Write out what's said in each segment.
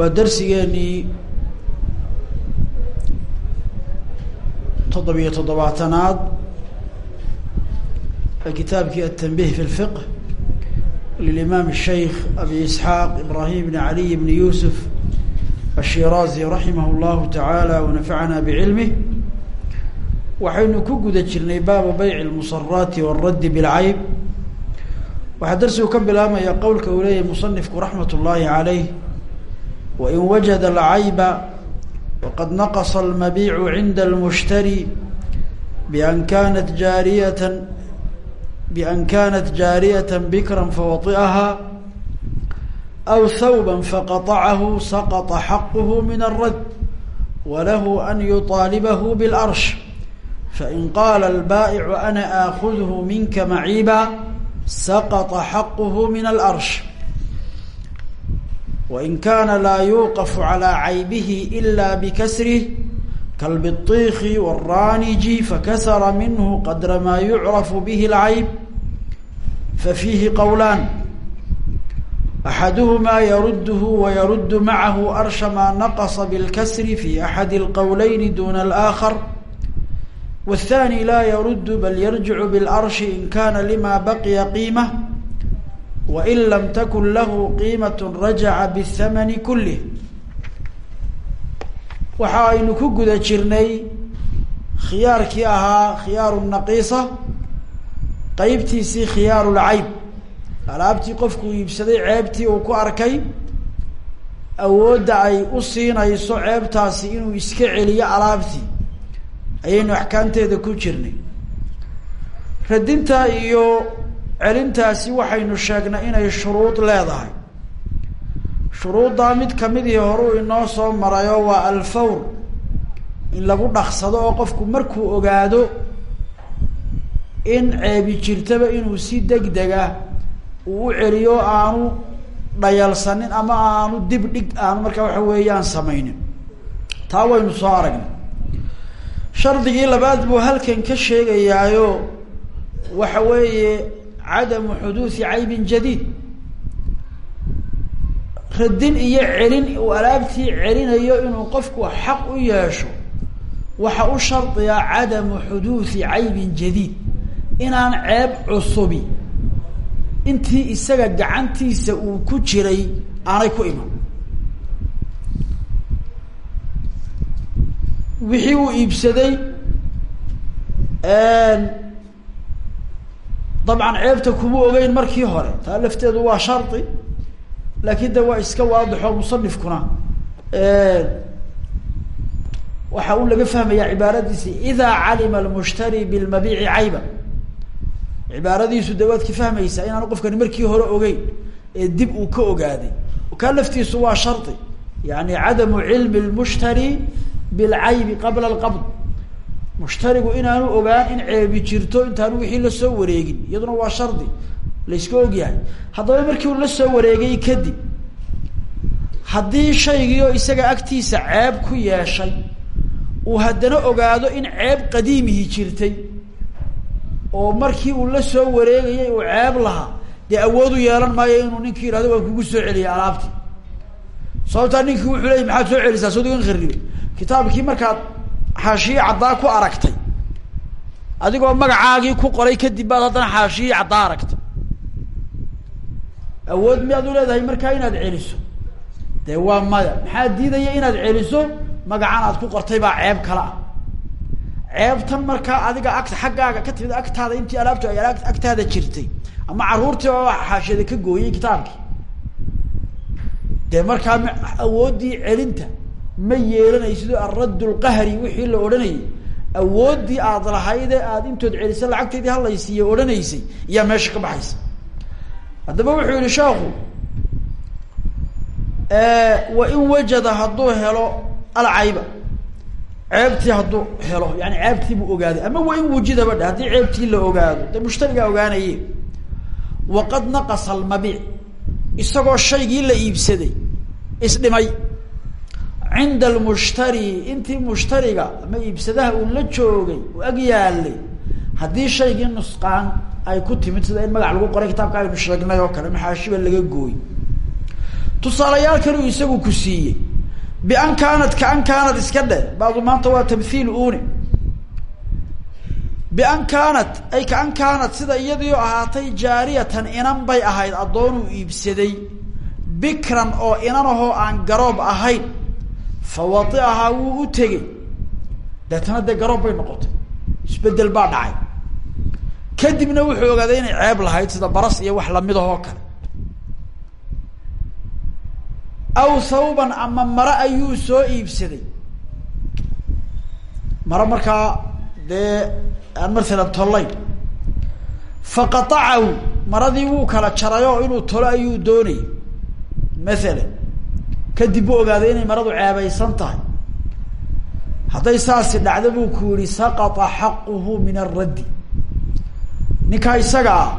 waa darsigeenii toddobiyo toddobaatanaad ee kitaabkii التنبيه في الفقه للإمام الشيخ أبي إسحاق إبراهيم بن علي بن يوسف الشيرازي رحمه الله تعالى ونفعنا بعلمه waxaynu ku guda jirnay baaba bayc الmusaraati والradd bاlcayb waxaa darsigu ka bilaabmaya qowlka uu leeyahy musanifku raxmat ullaahi عaleyh wain wajada alcayba waqad naqasa almabiicu cinda almushtari bian kanat jaariyatan bian kanat jaariyata bikran fawai'ahaa aw hawba faqaطacahu saqطa xaquhu min alrad walahu an yuطaalibahu biاlarsh fain qaala albaa'icu ana aakudhu minka maciiba saqطa xaquhu min alarsh wain kaana laa yuuqafu calaa caybihi ila bikasrih kalbiطiiki wاraaniji fakasara minhu qadra maa yucrafu bihi اlcayb fafiihi qowlaan axaduhumaa yarudhu wayaruddu macahu arsha maa naqasa bilkasri fi axadi اlqowleyn duna اlآakar wالthani laa yaruddu bal yarjicu biاlarshi in kana lima baqiya qiimة wain lam takun lahu qiimat rajaca bihamani kulih waxa aynu ku guda jirnay khiyaarkii ahaa khiyaaru naqiisa qeybtiisii khiyaaru lcayb alaabtii qofkuu iibsaday ceebtii uu ku arkay awoodda ay u siinayso ceebtaasi inuu iska celiyo alaabtii ayaynu axkaamteeda ku jirnay radinta iyo celintaasi waxaynu sheegnay inay shuruud leedahay. Shuruuddaa mid kamidii horuu inoo soo marayo waa alfawr. In lagu dhaqsado oo qofku markuu ogaado in ceebi jirtaba inuu si degdega uu u celiyo aanu dhayalsanin ama aanu dib dhig aanu markaa waxa weeyaan samaynin. Taa waynu soo aragnay. Shardigii labaad buu halkan ka sheegayaayo waxa weeye cadamu xuduudi caybin jadiid radin iyo celin uu alaabtii celinayo inuu qofku xaq u yeesho waxa u shardiya cadamu xuduudi caybin jadiid inaan ceeb cusubi intii isaga gacantiisa uu ku jiray aanay ku iman wixii uu iibsaday dabcan ceebta kuma ogeyn markii hore. Taa lafteedu waa shardi laakin de waa iska waadixo musanifkuna. Waxa un laga fahmaya cibaaradiisi idaa calima almushtari bilmabiici cayba. Cibaaradiisu de waad ka fahmaysaa inaanu qofkani markii hore ogeyn ee dib uu ka ogaaday. Kaa laftiisu waa shardi yani cadamu cilmi lmushtari bilcaybi qabla alqabd mushtarigu inaanu ogaan in ceebi jirto intaanu wixii la soo wareegin iyaduna waa shardi layska ogyahay haddaba markii uu la soo wareegay kadib haddii shaygii oo isaga agtiisa ceeb ku yeeshay uu haddana ogaado in ceeb qadiimihi jirtay oo markii uu la soo wareegayay uu ceeb lahaa dee awoodu yeelan maayo inuu ninkii yihahdo waan kugu soo celiyay alaabtii. Sababtaa ninkii wuxuu leeyay maxaad soo celisaa sodigan kharibe kitaabkii markaad xaashiyi caddaa ku aragtay. Adigoo magacaagii ku qoray kadib baad haddana xaashiyii caddaa aragtay. Awood miyaad u leedahay markaa inaad celiso? Dee waa maya. Maxaa diidaya inaad celiso? Magacan aad ku qortay baa ceeb kale ah. Ceebtan markaa adiga ag xaggaaga ka timid agtaada intii alaabtu ay agtaada jirtay. Ama carruurtii oo xaashiyada ka gooyay kitaabkii. Dee markaa awooddii celinta ma yeelanaysido alradd lqahri wixii la odhanayay. Awooddii aad lahayde aada intood celisa lacagteedii halaysiiye odhanaysay iyaa meesha ka baxaysa. Haddaba wuxuu yihi sheekhu wa in wajada hadduu helo alcayba ceebtii hadduu helo yani ceebtii buu ogaaday. Ama wa in wujidaba dhe haddii ceebtii la ogaado dee mushtarigaa ogaanaye waqad naqasa almabiic isagoo shaygii la iibsaday isdhimay cinda almushtari intii mushtariga ama iibsadaha uu la joogay uu ag yaalay haddii shaygii nusqaan ay ku timid sida in magac lagu qoray kitaabka aynu sheegnay oo kale maxaashiba laga gooy tusaalayaal kale uu isagu ku siiyey bian kaanat kaan kaanat iska dhe baadu maanta waa tamthiil une bian kaanat ay kaan kaanat sida iyadii ahaatay jaariyatan inan bay ahayd addoonuu iibsaday bikran oo inanahoo aan garoob ahayn fa wadiahaa wuu u tegey. Deetana dee garoob bay noqotay. Isbedel baa dhacay. Kadibna wuxuu ogaaday inay ceeb lahayd sida baras iyo wax lamidahoo kale. Aw thawban ama mare ayuu soo iibsaday. Mare markaa dee aan mathalan tollayn. Faqatacahu maradii wuu kala jaray oo inuu tolo ayuu doonayay. Mathalan kadib buu ogaaday inay maradu ceebaysan tahay. Hadday saasi dhacdo buu ku yihi saqata xaquhu min araddi ninkaa isaga ah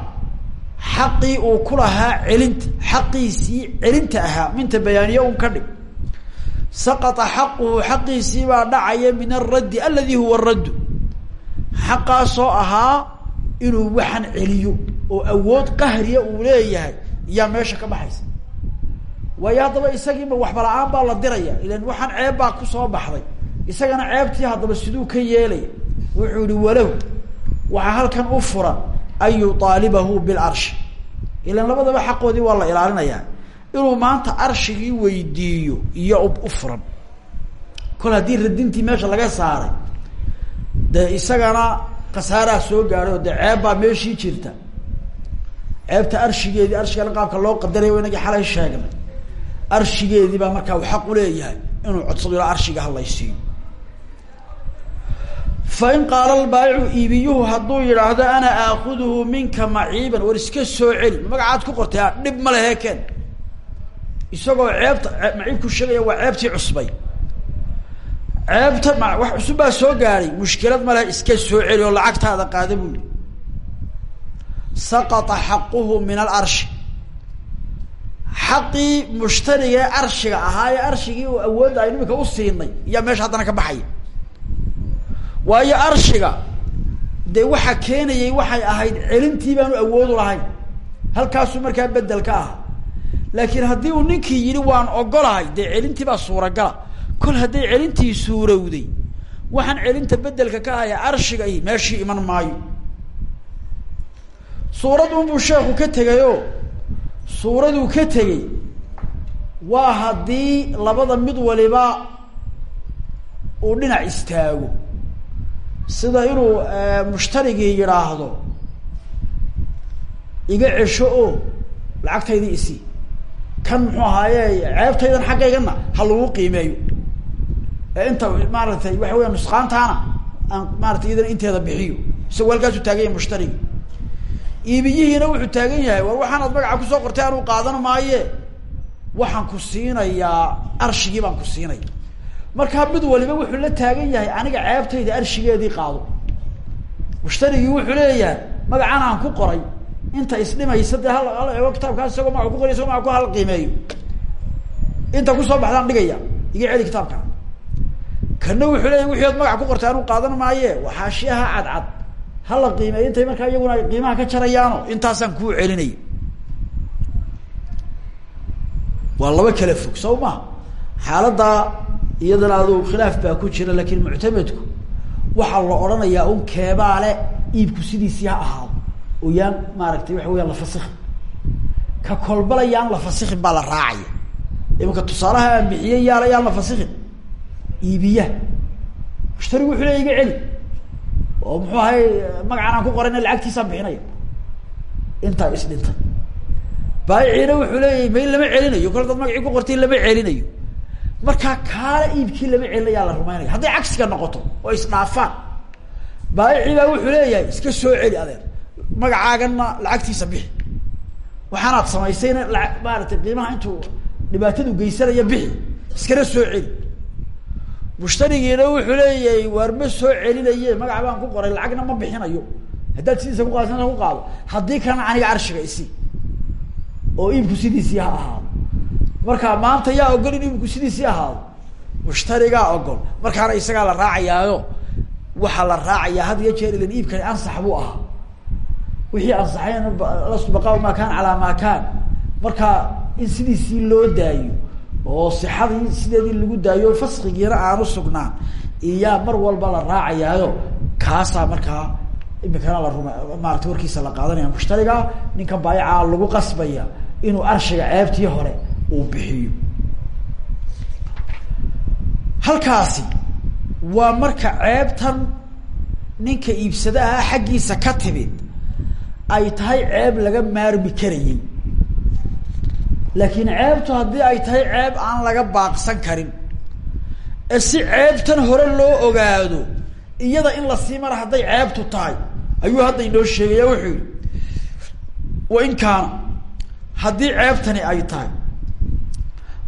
xaqii uu ku lahaa celinta xaqiisii celinta ahaa. Minta bayaaniye un ka dhig. Saqata xaquhu xaqiisii baa dhacaya min araddi aladi huwa raddu xaqaasoo ahaa inuu waxan celiyo oo awood qahriya uu leeyahay. Iyaa meesha ka baxaysa waayo haddaba isagiiba waxba la'aan baa la diraya. Ilan waxaan ceeb baa ku soo baxday. Isagana ceebtii haddaba siduu ka yeelaya wuxuu yihi walow waxaa halkan u furan an yuaalibahu bilarshi ilan labadaba xaqoodii waa la ilaalinayaa. Inuu maanta arshigii weydiiyo iyo u furan. Kol haddii radintii meesha laga saaray dee isagana khasaaraa soo gaadhay oo dee ceeb baa meeshii jirta. Ceebta arshigeedii arshigana qaabka loo qadarayo inagii xalay sheegnay arshigeedii baa markaa u xaq uleeyahay inuu codsado ilaa arshiga halaysiiyo fain qaala lbaayicu iibiyuhu hadduu yidhaahdo ana aakuduhu minka maciiban. War iska soo celi magacaad ku qortay a dhib ma lehe ken isagoo ceebta maciibku sheegaya waa ceebtii cusbay. Ceebta ma wax cusub baa soo gaadhay mushkilad ma lehe iska soo celi oo lacagtaada qaada yihi saqata xaquhu min alarshi xaqii mushtariga arshiga ahaa ee arshigii uu awoodda aynu imika u siinay iyaa meesha haddana ka baxaya. Waayo arshiga dee waxa keenayay waxay ahayd celintii baanu awoodu lahayn. Halkaasuu markaa bedel aha. Laakiin haddii uu ninkii yidhi waan ogolahay dee celintii baa suuragala. Kol hadday celintii suurowday waxaan celinta bedelka ka ahaya arshiga i meeshii iman maayo. Suurad unbuu sheekhu ka tegayoo suuraduu ka tegey waa haddii labada mid waliba uu dhinac istaago. Sida inuu mushtarigii yidhaahdo iga cesho oo lacagtaydii isii kan muxuu ahaaye ceebtaydan xaggaygana ha lagu qiimeeyo. Ee inta maaragtay waxa weya nusqaantaana aan maaratay iyadana inteeda bixiyo. Isagoo halkaasuu taagan yahay mushtarigi iibiyihiina wuxuu taagan yahay war waxaan aad magaca ku soo qortay anuu qaadan maaye? Waxaan ku siinayaa arshigii baan ku siinaya markaa mid waliba wuxuu la taagan yahay aniga ceebtayda arshigeedii qaado. Mushtarigii wuxuu leeyahay magacan aan ku qoray inta isdhimaysa dee hal hal eego kitaabkaas isagoo maga ku qoray isagoo maga ku hal qiimeeyo. Inta ku soo baxdaan dhigaya iga celi kitaabka kana wuxuu leeyahy wixii ood magaca ku qortay anuu qaadan maaye? Waxaashiyaha cadcad hala qiimeeyo intay markaa iyaguna qiimaha ka jarayaano? Intaasaan kuu celinaya waa laba kala fog soo maha xaaladdaa iyadana adu khilaaf baa ku jira laakin muctamedku waxaa la odhanayaa un keebaale iibku sidiisii ha ahaado. Oo yaan maaragtay waxa weyaan la fasikhin ka kolbala yaan la fasikhin baa la raacaya. Imanka tusaalaha aan bixiyey yaalla yaan la fasikhin. Iibiya. Mushtarigu wuxuu leya iga celi oo muxuu ahay magacan aan ku qorayna lacagtiisaan bixinaya. Intaa isdhinta baayiciina wuxuu leeyahay may lama celinayo kol dad magacii ku qortay lama celinayo. Markaa kaala iibkii lama celinayaa la rumaynaya. Hadday cagsiga noqoto oo isdhaafaan baayici baa wuxuu leeyahay iska soo celi adeer magacaagana lacagtiisa bixi. Waxaanaad samaysayna la maaratay qiimaha intuu dhibaatadu geysanaya bixi. Iskana soo celi mushtarigiina wuxuu leeyahay waar ma soo celinaye magac baan ku qoray lacagna ma bixinayo. Haddaad sidiisa kuqaadsan ku qaado haddii kalena aniga arshiga isi oo iibku sidiisii ha ahaado. Marka maanta yaa ogol in iibku sidiisii ahaado. Mushtarigaa ogol. Markaana isagaa la raacayaayo. Waxaa la raacayaa had iyo jeer ilan iibkani ansax buu ahaa. Wixii ansaxayn lastu baqaa maa kaan calaa maa kaan marka in sidiisii loo daayo oo sixadii sideedii lagu daayo faskigiina aanu sugnaan. Iyaa mar walba la raacayaayo kaasaa markaa imikana la ruma maarata warkiisa la qaadanaya mushtariga ninka baayacaa lagu qasbaya inuu arshiga ceebtii hore uu bixiyo. Halkaasi waa marka ceebtan ninka iibsadaha xaggiisa ka timid ay tahay ceeb laga maarmi karayey laakiin ceebtu haddii ay tahay ceeb aan laga baaqsan karin. Ee si ceebtan hore loo ogaado iyada in la sii mara hadday ceebtu tahay ayuu hadda inoo sheegaya wuxuu yihi wain kaana haddii ceebtani ay tahay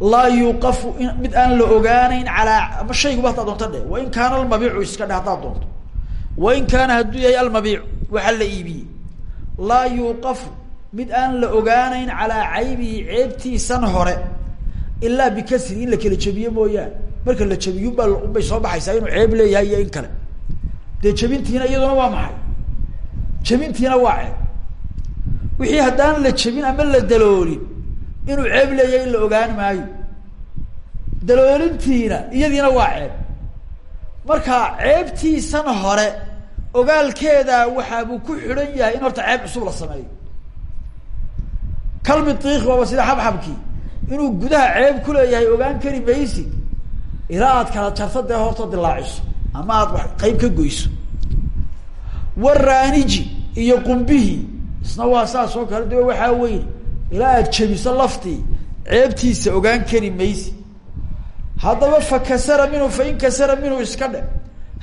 laa yuuqafu mid aan la ogaaneyn calaa shayguba haddaad doonto dhe wain kaana almabiicu iska dhe haddaad doonto. Wain kaana hadduu yahay almabiicu waxaa la iibiyey. Laa yuuqafu mid aan la ogaaneyn calaa caybihi ceebtiisan hore ilaa bikasri in la kala jebiye mooyaane. Marka la jebiyunbaa unbay soo baxaysaa inuu ceeb leeyahay iyo in kale. Dee jebintiina iyaduna waa maxay? Jebintiina waa ceeb. Wixii haddaan la jebin ama la daloolin inuu ceeb leeyahay in la ogaan maayo. Daloolintiina iyadiina waa ceeb. Marka ceebtiisan hore ogaalkeeda waxaabuu ku xidhan yahay in horta ceeb cusub la sameeyo kalbi diik waaba sida xabxabkii inuu gudaha ceeb ku leeyahay ogaan kari maysid ilaa aad kala jarto dee horta dilaaciso. Ama aad qeyb ka goyso. Waraaniji iyo qumbihii isna waa saas oo kale de waxaa weyn. Ilaa aad jebiso laftii ceebtiisa ogaan kari maysi haddaba fa kasara minhu fa in kasara minhu iska dhe.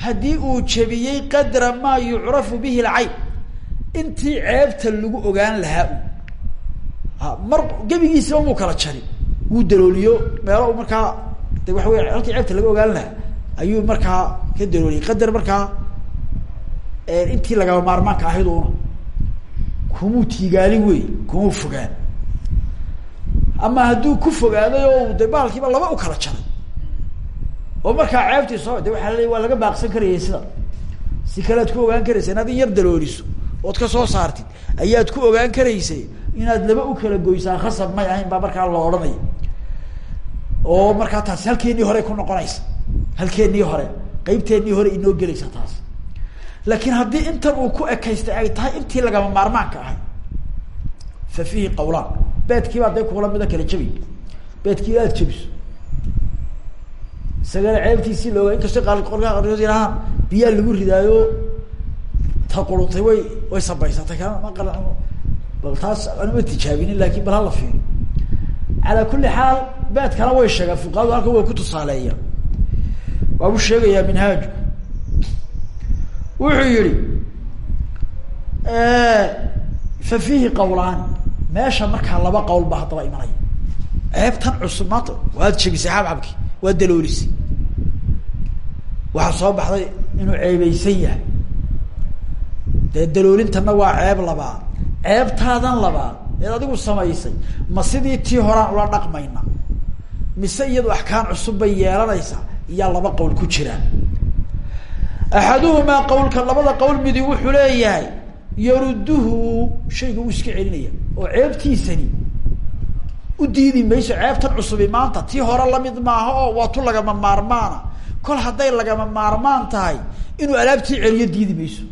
Haddii uu jebiyey qadra maa yucrafu bihi lcayb intii ceebta lagu ogaan lahaa mar gebigiisaba muu kala jarin. Wuu dalooliyo meelo markaa de waxa wey halkii ceebta laga ogaan lahaa ayuu markaa ka dalooliyey qadar markaa intii lagaba maarmaanka ahayd una kumuu tiigaalin wey kumuu fogaan. Ama hadduu ku fogaaday oo de baalkiiba laba u kala jaray. Oo markaa ceebtii soo de waaa laleey waa laga baaqsan karayay sida. Si kale ad ku ogaan karaysa inaad in yar dalooliso ood ka soo saartid ayaad ku ogaan karaysay inaad laba u kala goysaan khasab may ahayn baa markaa la odhanaya. Oo markaa taasi halkeenii hore ku noqonaysa halkeenii hore qeybteenii hore inoo gelaysa taas. Laakiin haddii intan uu ku ekaystay ay tahay intii lagama maarmaanka ahay. Fa fiihi qawlaan beedkiibaa dee kuula mida kala jabi. Beedkii aad jabiso. Isagana ceebtiisii looga inkastoo qaal qorkaa biyaa lagu ridaayo ta way way sabaysatay kana ma qala bal taas anuma tijaabinin laakin bal hala fiiri calaa kulli xaal beedkana way sheegaan fuqahadu halkan way ku tusaaleeyaan waabu sheegayaa minhaaju wuxuu yihi fa fiihi qawlaani meesha markaa laba qawl baa haddaba imanaya ceebtan cusub maanta waad jebisay xabxabki waad daloolisay waxaa soo baxday inuu ceebeysan yahay dee daloolintanna waa ceeb labaad ceebtaadan labaad eed adigu samaysay. Ma sidii tii horaan ula dhaqmayna. Mise iyadu axkaan cusub bay yeelanaysaa iyaa laba qowl ku jiraan axaduhumaa qawlka labada qowl midi wuxuu leeyahay yaruduhu shayga uu iska celinaya. Oo ceebtiisani u diidi mayso ceebtan cusubi maanta. Tii hore la mid maaha oo waa tu lagama maarmaana. Kol hadday lagama maarmaan tahay inuu alaabtii celiyo diidi mayso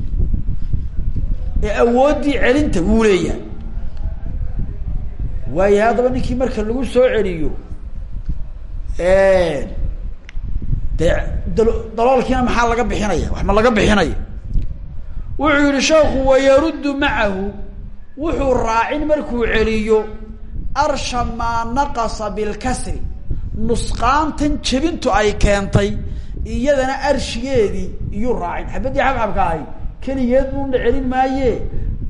ee awooddii celinta wuu leeyahay. Waayahay haddaba ninkii marka lagu soo celiyo dee dal daloolkiina maxaa laga bixinaya? Wax ma laga bixinaya? Wuxuu yihi sheekhu wayaruddu macahu. Wuxuu raacin markuu celiyo arsha maa naqasa bilkasri. Nusqaantan jebintu ay keentay iyadana arshigeedii iyuu raacin xabaddii xabxabka ahay keligeed buuna celin maaye.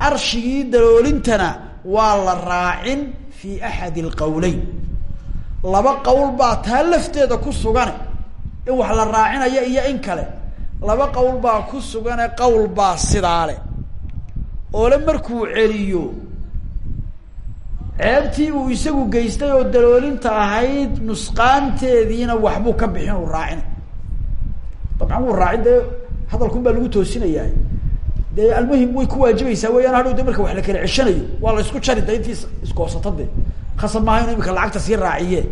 Arshigii daloolintana waa la raacin fi axadi alqawleyn. Laba qowl baa taa lafteeda ku sugane in wax la raacinayo iyo in kale. Laba qowl baa ku sugane qowl baa sidaale oole markuu celiyo ceebtii uu isagu geystay oo daloolinta ahayd nusqaanteediina waxbuu ka bixin uu raacina dabcan wuu raacin dee hadalkun baa lagu toosinayaa dee almuhim way ku waajibaysaa weyaan hadhow de marka wax la kala ceshanayo waa la isku jari da intii iskoosata de khasab maaha inu imika lacagta sii raaciye.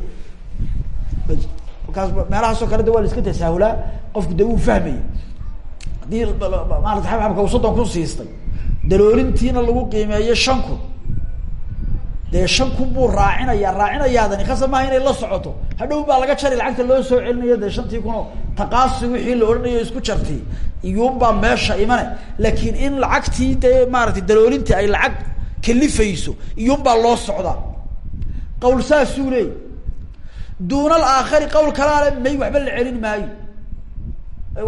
Markaas meelahaasoo kale de waa la iska tasaahulaa qofku de wuu fahmaya. Haddii maarata xabxabka uu soddon kun siistay daloolintiina lagu qiimeeyo shan kun dee shan kun buu raacinaya raacinayaadani khasab maaha inay la socoto. Hadhow baa laga jari lacagta loo soo celinayo dee shantii kun oo taqaasi wixii la odhanayo isku jartay iyuunbaa meesha imane. Laakiin in lacagtii dee maaratay daloolintii ay lacag kalifayso iyuunbaa loo socdaa. Qawl saasuu leey duuna alaakhari qawl kalaale may waxba la celin maayo.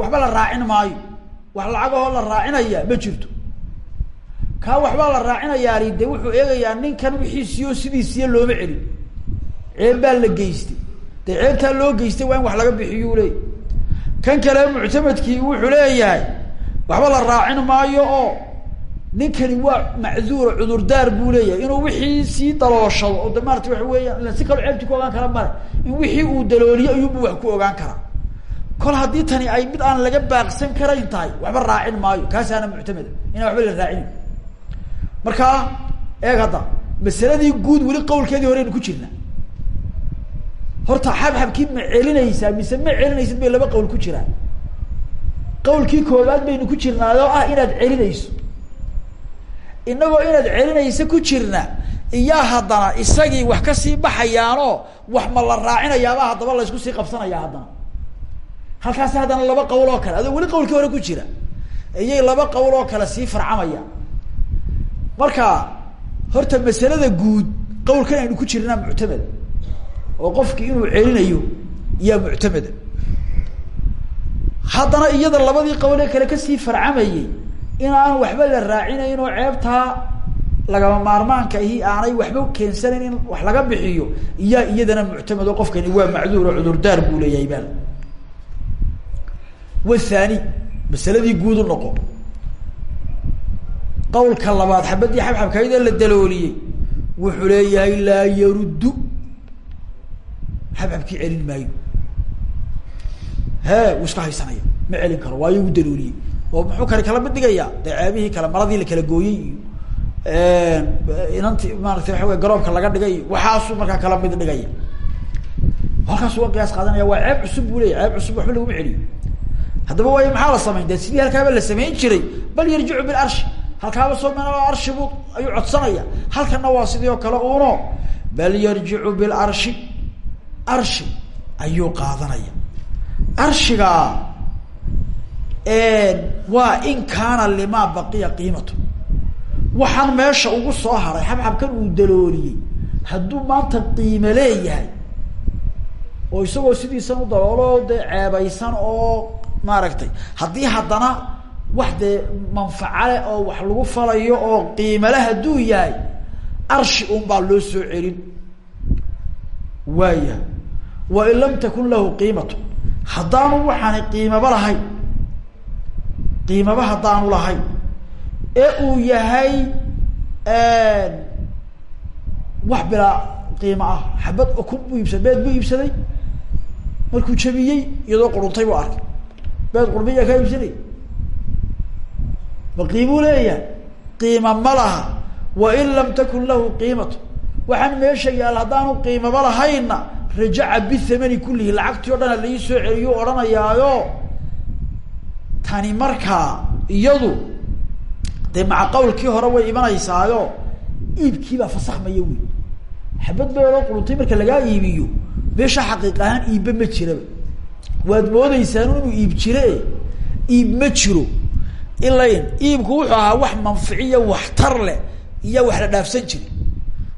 Waxba la raacin maayo. Wax lacagahoo la raacinaya ma jirto kaa waxbaa la raacinayaani de wuxuu eegayaa ninkan wixiisiyo sidiisiyo looma celin. Ceeb baa la geystay. Dee ceebtaa loo geystay waa in wax laga bixiyuu leey kan kale muctamadkii wuxuu leeyahay waxba la raacin maayo oo ninkani waa macduura cudurdaar buu leeyahay. Inuu wixii sii dalooshado oo de maarata waxa weeyaan si kaloo ceebtii ku ogaan kara male. In wixii uu dalooliyo ayuubu wax ku ogaan karaa. Kol haddii tani ay mid aan laga baaqsan karayn tahay waxba raacin maayo. Kaasaana muctamada inaan waxba la raacinin markaa eeg hadda masaladii guud weli qawlkeedii horeynu ku jirna. Horta xabxabkii ma celinaysaa mise ma celinaysid bay laba qawl ku jiraan. Qawlkii koobaad baynu ku jirnaayoo ah inaad celinayso. Inagoo inaad celinaysa ku jirna iyaa haddana isagii wax ka sii baxayaanoo wax ma la raacinayaaba haddaba la ysku sii qabsanayaa haddana. Halkaasi haddana laba qawl oo kale adoo weli qawlkii hore ku jira iyay laba qawl oo kale sii farcamayaan marka horta masalada guud qawlkan aynu ku jirnaa muctamada oo qofki inuu celinayo yaa muctamada haddana iyada labadii qawlee kale ka sii farcamayay in aan waxba la raacinayn oo ceebtaa lagama maarmaanka ahi aanay waxba keensanayn in wax laga bixiyo iyaa iyadana muctamad oo qofkani waa macduur oo cudurdaar buu leeyahay bal wathani masaladii guud u noqo qawlka labaad xabadii xabxabkayd ee la dalooliyey. Wuxuu leeyahay laa yaruddu. Xabxabkii celin maayo. He wuu iska haysanaya ma celin karo waayo u dalooliyey. Oo muxuu kale kala mid dhigayaa dee ceebihii kale maradii la kala gooyey. Iyo inanti maarata waxa wey garoobka laga dhigay iyo waxaasuu markaa kala mid dhigaya halkaas uga qiyaas qaadanaya waa ceeb cusub buu leya ceeb cusub waxba laguma celiyo haddaba waayo maxaa la samayn? De sidii halkaaba la samayn jiray bal yarjicu bilarshi halkaaba soo mena arshi buu ayuu codsanaya. Halkana waa sidii oo kale uno bal yarjicu bilarshi arshi. Ayuu qaadanaya. Arshiga waa in kaana limaa baqiya qiimatu. Waxaan meesha ugu soo haray xabxabkan uu dalooliyey. Hadduu maanta qiime leeyahay oo isagoo sidiisan u daboolo dee ceebaysan oo maaragtay. Haddii haddana wax dee manfaca leh oo wax lagu falayo oo qiimale hadduu yahay arshi un baa loo soo celin. Waaya wain lam takun lahu qiimatu. Haddaanu waxaani qiimaba lahayn qiimaba haddaanu lahayn ee uu yahay wax bilaa qiimo ah. Xabad okun buu iibsaday beed buu iibsaday markuu jabiyey iyadoo quruntay buu arkay. Beed qurmiyaa kaa iibsanay ma qiimuu leeyahay qiima ma laha. Wain lam takun lahu qiimatu. Waxaan meesha yaal haddaanu qiimaba lahaynna rajaca bithamani kullihi lacagtii o dhan laii soo celiyo odhanayaayo. Tani markaa iyadu dee maca qawlkii hore way imanaysaayo iibkiibaa fasakhmaya wey xabad beeloo quruntay marka lagaa iibiyo meesha xaqiiq ahaan iibba ma jiraba. Waad moodeysaan inuu iib jire iib ma jiro ilayn iibku wuxuu ahaa wax manficiya waxtar leh iyo wax la dhaafsan jiri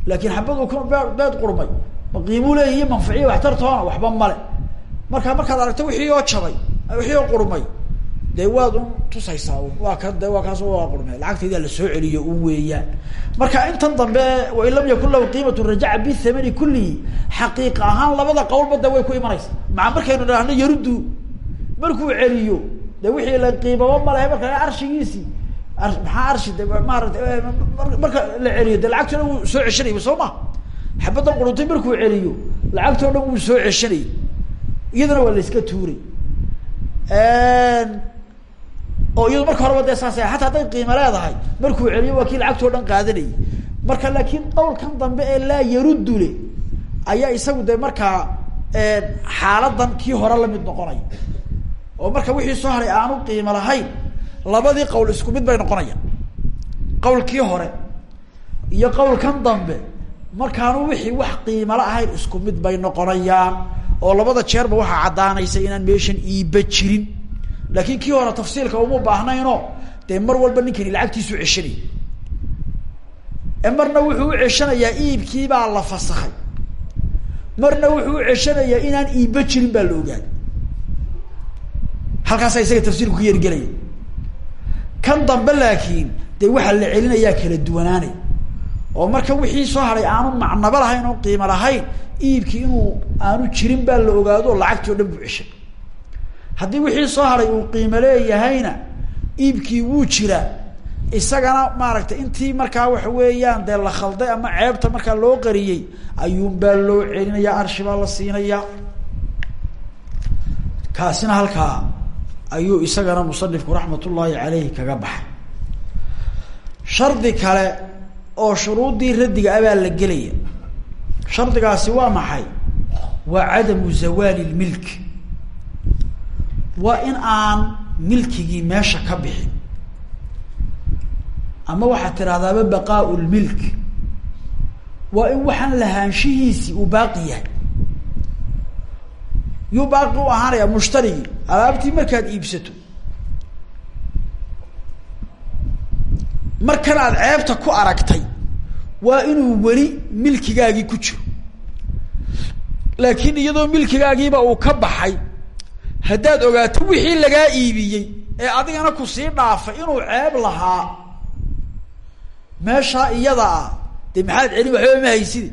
laakiin xabadu k be beed qurmay. Ma qiimuu leeyihi manficiya waxtar toona waxba male marka markaad aragto wixii oo jabay wixii oo qurmay dee waad un tusaysaa un waa kan de waa kaas waa qurme lacagtaydaa la soo celiyo un weeyaan. Marka intan dambe wain lam yakun lahu qiimatu rajaca bithamani kullihi xaqiiqa ahaan labada qowlba de way ku imanaysa maa markaynu dhahno yaruddu markuu celiyo de wixii la qiimaba malehe marka arshigiisii maxaa arshi de maarata marka la celiyo de lacagti o dhan wuu soo ceshanayba soo ma? Xabaddan quruntay markuu celiyo lacagti o dhan wuu soo ceshanayay iyadana waa la iska tuuray. Oo iyado marka horeba dee saas hataa hadday qiimo leedahay markuu celiyo waa kii lacagti o dhan qaadanayay. Marka laakiin qowlkan dambe ee laa yaruddu le ayaa isagu de markaa xaaladan kii hore la mid noqonaya oo marka wixii soo haray aanu qiimo lahayn labadii qowl isku mid bay noqonayaan. Qowlkii hore iyo qowlkan dambe markaanu wixii wax qiimala ahayn isku mid bay noqonayaan oo labada jeerba waxaa caddaanaysa inaan meeshan iiba jirin. Laakiin kii hore tafsiilka uma baahnaynoo dee mar walba ninkani lacagtiisu ceshanay marna wuxuu u ceshanayaa iibkiibaa la fasakay marna wuxuu u ceshanayaa inaan iiba jirin baa la ogaaday halkaasa isaga tafsiirku ka yergelaya kan dambe laakiin dee waxaa la celinayaa kala duwanaanay. Oo marka wixii soo haray aanu macnaba lahayn oo qiimo lahayn iibkii inuu aanu jirin baa la ogaado lacagtii o dhan buu ceshay. Haddii wixii soo haray uu qiimo leeyahayna iibkii wuu jiraa isagana maaragtay intii markaa waxa weeyaan dee la khalday ama ceebta markaa loo qariyey ayuun baa loo celinayaa arshi baa la siinayaa. Kaasina halkaa ayuu isagana musanifku raxmat ullaahi caleyhi kaga baxay. Shardi kale oo shuruuddii raddiga abaa la gelaya. Shardigaasi waa maxay? Waa cadamu zawaali lmilk waa in aan milkigii meesha ka bixin. Ama waxaad tidahdaaba baqaau lmilk waa in waxaan lahaanshihiisii uu baaqi yahay yuu baaqi u ahaanaya mushtarigii alaabtii markaad iibsato markan aad ceebta ku aragtay waa inuu weli milkigaagii ku jiro laakiin iyadoo milkigaagiiba uu ka baxay haddaad ogaato wixii lagaa iibiyey ee adigana ku sii dhaafay inuu ceeb lahaa meeshaa iyada ah dee maxaad celin waxbaba ma hayside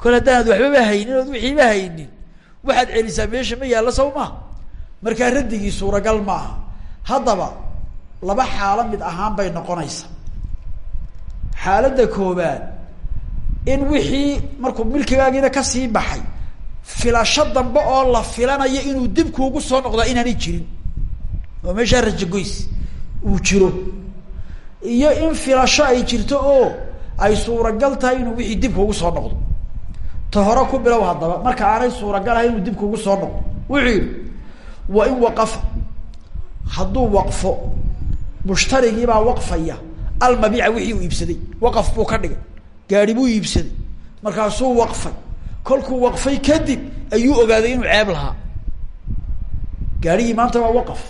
kol haddaanad waxbaba haynin ood wixiiba haynin waxaad celisaa meesha ma yaallo saw maha markaa raddigii suuragal maaha haddaba laba xaalo mid ahaan bay noqonaysaa xaaladda koobaad in wixii markuu milkigaagiina ka sii baxay filasho dambe oo la filanayo inuu dib kuugu soo noqdaa inaanay jirin. Oo meeshaa rajagoys uu jiro. Iyo in filasho ay jirto oo ay suuragal tahay inuu wixii dib kuugu soo noqdo ta hore ku bilow haddaba marka aanay suuragal ahay inuu dib kuugu soo noqdo. Wuxuu yihi wa in waqafa hadduu waqfo mushtarigiibaa waqfaya. Almabiica wixii uu iibsaday waqaf buu ka dhigay gaari buu iibsaday. Markaasuu waqfay. Kolkuu waqfay kadib ayuu ogaaday inuu ceeb lahaa. Gaarigii maanta waa waqaf.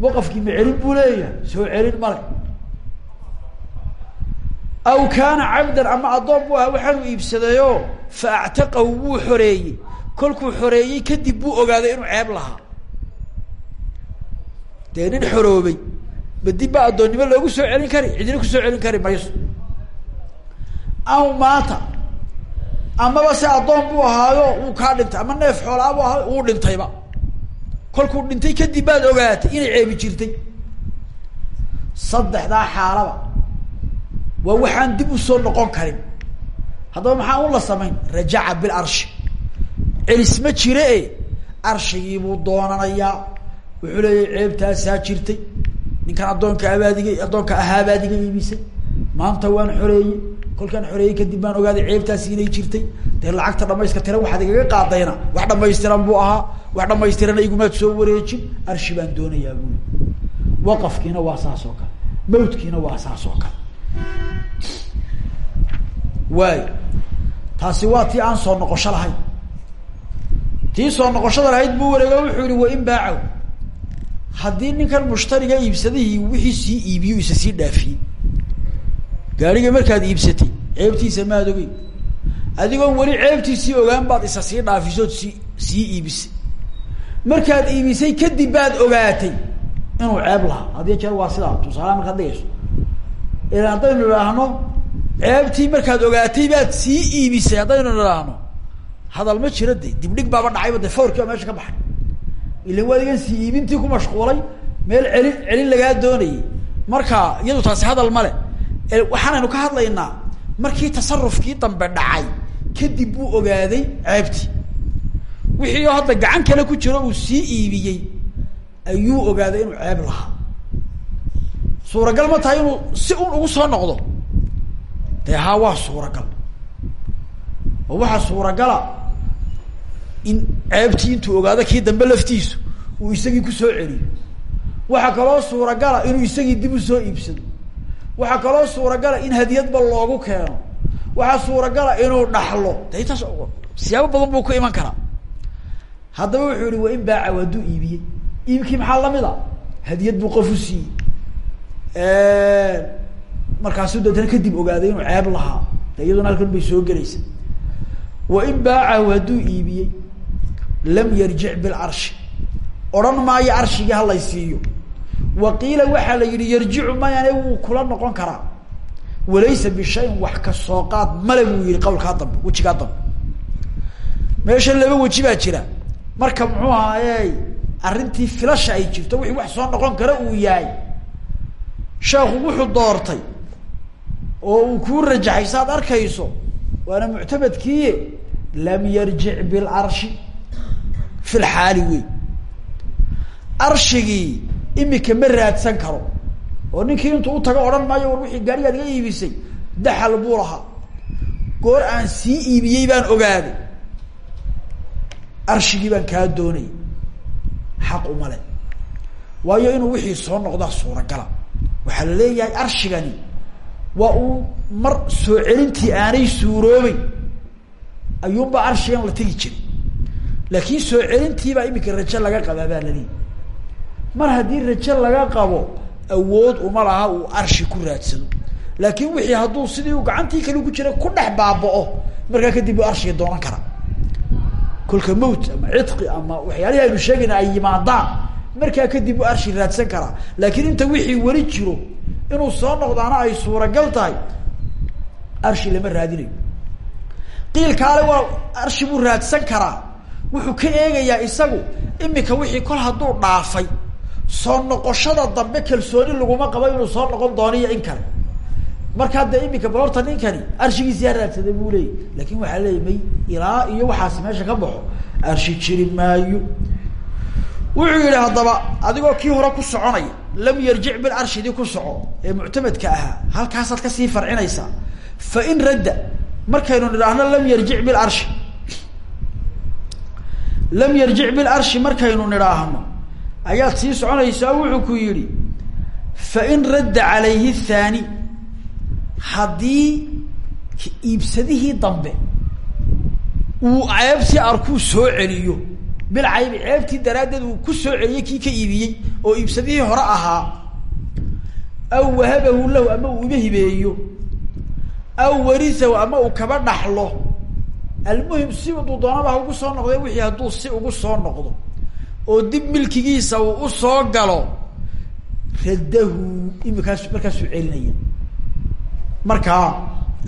Waqafkii ma celin buu leeyahay soo celin male aw kaana cabdan ama addoon buu ahaa waxaanuu iibsadayoo fa actaqahu wuu xoreeyey. Kolkuu xoreeyey kadib buu ogaaday inuu ceeb lahaa. Dee nin xoroobay ma dib baa addoonnimo loogu soo celin kari? Cidina ku soo celin kari mayso. Aw maata amaba se addoon buu ahaayo wuu kaa dhintay. Ama neef xoolaa buu ahaayo wuu dhintayba. Kolkuu dhintay kadib baad ogaatay inay ceebi jirtay. Saddexdaa xaalaba waa waxaan dib u soo noqon karin. Haddaba maxaa un la samayn? Rajaca bil arshi celis ma jire e arshigiibuu doonanayaa. Wuxuu leeyahy ceebtaasaa jirtay. Ninkan addoonka abaadiga addoonka ahaabaadiga iibisay. Maanta waan xoreeyey. Kolkaan xoreeyey kadib baan ogaaday ceebtaasi inay jirtay. Dee lacagta dhamayska tira waxaad igaga qaadayna. Wax dhamaystiran buu ahaa. Wax dhamaystirana igumaad soo wareejin. Arshi baan doonayaa buuli waqafkiina waa saas oo kale. Mawtkiina waa saas oo kale waayo taasi waa tii aan soo noqosho lahayn tii soo noqoshada lahayd buu wareego wuxuu yihi wain baacow. Haddii ninkan mushtariga iibsadihii wixii sii iibiyo isa sii dhaafiyey gaariga markaad iibsatay ceebtiisa maad ogeyn. Adigoon weli ceebtiisii ogaan baad isa sii dhaafisood sii sii iibisay markaad iibisay kadib baad ogaatay inuu ceeb lahaa. Hadiyo jeer waa sidaa tusaalaha markaad dhigayso. Ila haddaynu idhaahno ceebtii markaad ogaatay baad sii iibisay haddaynu idhaahno hadal ma jira de dibdhig baaba dhacayba de fawrkii baa meesha ka baxay. Ilan waa sii iibintii ku mashquulay meel celin celin lagaa doonayay. Marka iyadu taasi hadal male waxaanaynu ka hadlaynaa markii tasarufkii dambe dhacay kadib buu ogaaday ceebtii. Wixii oo hadda gacan kale ku jiro uu sii iibiyey ayuu ogaaday inuu ceeb lahaa. Suuragal ma tahay inuu si un ugu soo noqdo dee haa waa suuragal. Oo waxaa suuragala in ceebtii intuu ogaado kii dambe laftiisu uu isagii ku soo celiyo. Waxaa kaloo suuragala inuu isagii dib u soo iibsado. Waxaa kaloo suuragala in hadiyadba loogu keeno. Waxaa suuragala inuu dhaxlo. De intaas siyaabo badan buu ku iman karaa. Haddaba wuxuu yihi waa in baacaw hadduu iibiyey. Iibkii maxaa la mid a? Hadiyad buu qof u siiyey markaasuu deetana kadib ogaaday inuu ceeb lahaa. De iyaduna halkan bay soo gelaysa. Wa in baacahu hadduu iibiyey lam yarjic bilcarshi odhan maayo arshigii halay siiyo. Wa qiila waxaa la yihi yarjicu mayane wuu kula noqon karaa. Walaysa bishayin wax ka soo qaad male buu yihi qawlkaa dambe wejigaa dambe meesha laba weji baa jira. Marka muxuu ahaaye arrintii filasha ay jirto wixii wax soo noqon kara uu yahay. Sheekhu wuxuu doortay oo uu kuu rajaxay saad arkayso waana muctamadkiiye lam yarjic bilcarshi fi lxaali wey arshigii imika ma raadsan karo oo ninkii intuu utago odhan maayo war wixii gaarigaad iga iibisay daxal buu lahaa. Goor aan sii iibiyey baan ogaaday. Arshigii baan kaa doonayay xaq uma le waayo inuu wixii soo noqdaa suuragala waxaa la leeyahay arshigani waa uu mar soo celintii aanay suuroobey ayuunbaa arshigan la tegi jiray. Laakiin soo celintiibaa imika rajo laga qabaa baa laleeyahy mar haddii rajo laga qabo awood uma laha uu arshi ku raadsado. Laakiin wixii hadduu sidii uu gacantii kale ku jira ku dhex baaba'o markaa kadib uu arshiga doonan karaa. Kolka mawt ama cidqi ama waxyaalihii aynu sheegayna ay yimaadaan markaa kadib uu arshi raadsan karaa. Laakiin inta wixii weli jiro inuu soo noqdaana ay suuragal tahay. Arshi lama raadinayo. Qiilkaale waa arshi buu raadsan karaa. Wuxuu ka eegayaa isagu imika wixii kol hadduu dhaafay soo noqoshada dambe kalsooni laguma qabo inuu soo noqon doono iyo in kale. Markaa dee imika bal horta ninkani arshigiisi yaa raadsaday buu leeyay laakin waxaa leeyay may ilaa iyo waxaasi meesha ka baxo. Arshi jiri maayo wuxuu yihi haddaba adigoo kii hore ku soconaya lam yarjic bilarshidii ku soco ee muctamadka ahaa halkaasaad ka sii farcinaysaa fa in radda markaynu nidhaahno lam yarjic bilarshi lam yarjic bilarshi markaynu nidhaahno ayaad sii soconaysaa wuxuu ku yihi fa in radda calayhi thaani haddii iibsadihii dambe uu ceebtii arkuu soo celiyo bilcaybi ceebtii daraaddeed uu ku soo celiyey kii ka iibiyey oo iibsadihii hore ahaa. Aw wahabahu lahu ama uu iba hibeeyo. Aw warisahu ama uu kaba dhaxlo. Almuhim si uduu doonaba ha ugu soo noqday wixii hadduu si ugu soo noqdo oo dib milkigiisa uu u soo galo raddahu imikaas markaasuu celinaya. Markaa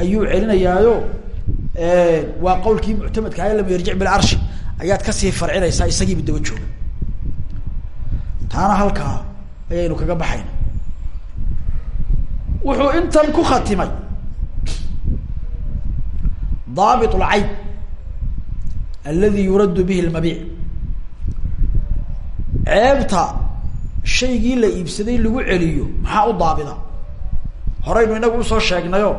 ayuu celinayaayo waa qawlkii muctamadka ah lam yarjic bilcarshi ayaad ka sii farcinaysaa isagiiba daba jooga. Taana halkaa ayaynu kaga baxayna. Wuxuu intan ku khatimay. Daabit lcayb aladi yuraddu bihi lmabiic ceebta shaygii la iibsaday lagu celiyo maxaa u daabida? Horeynu inagu u soo sheegnayo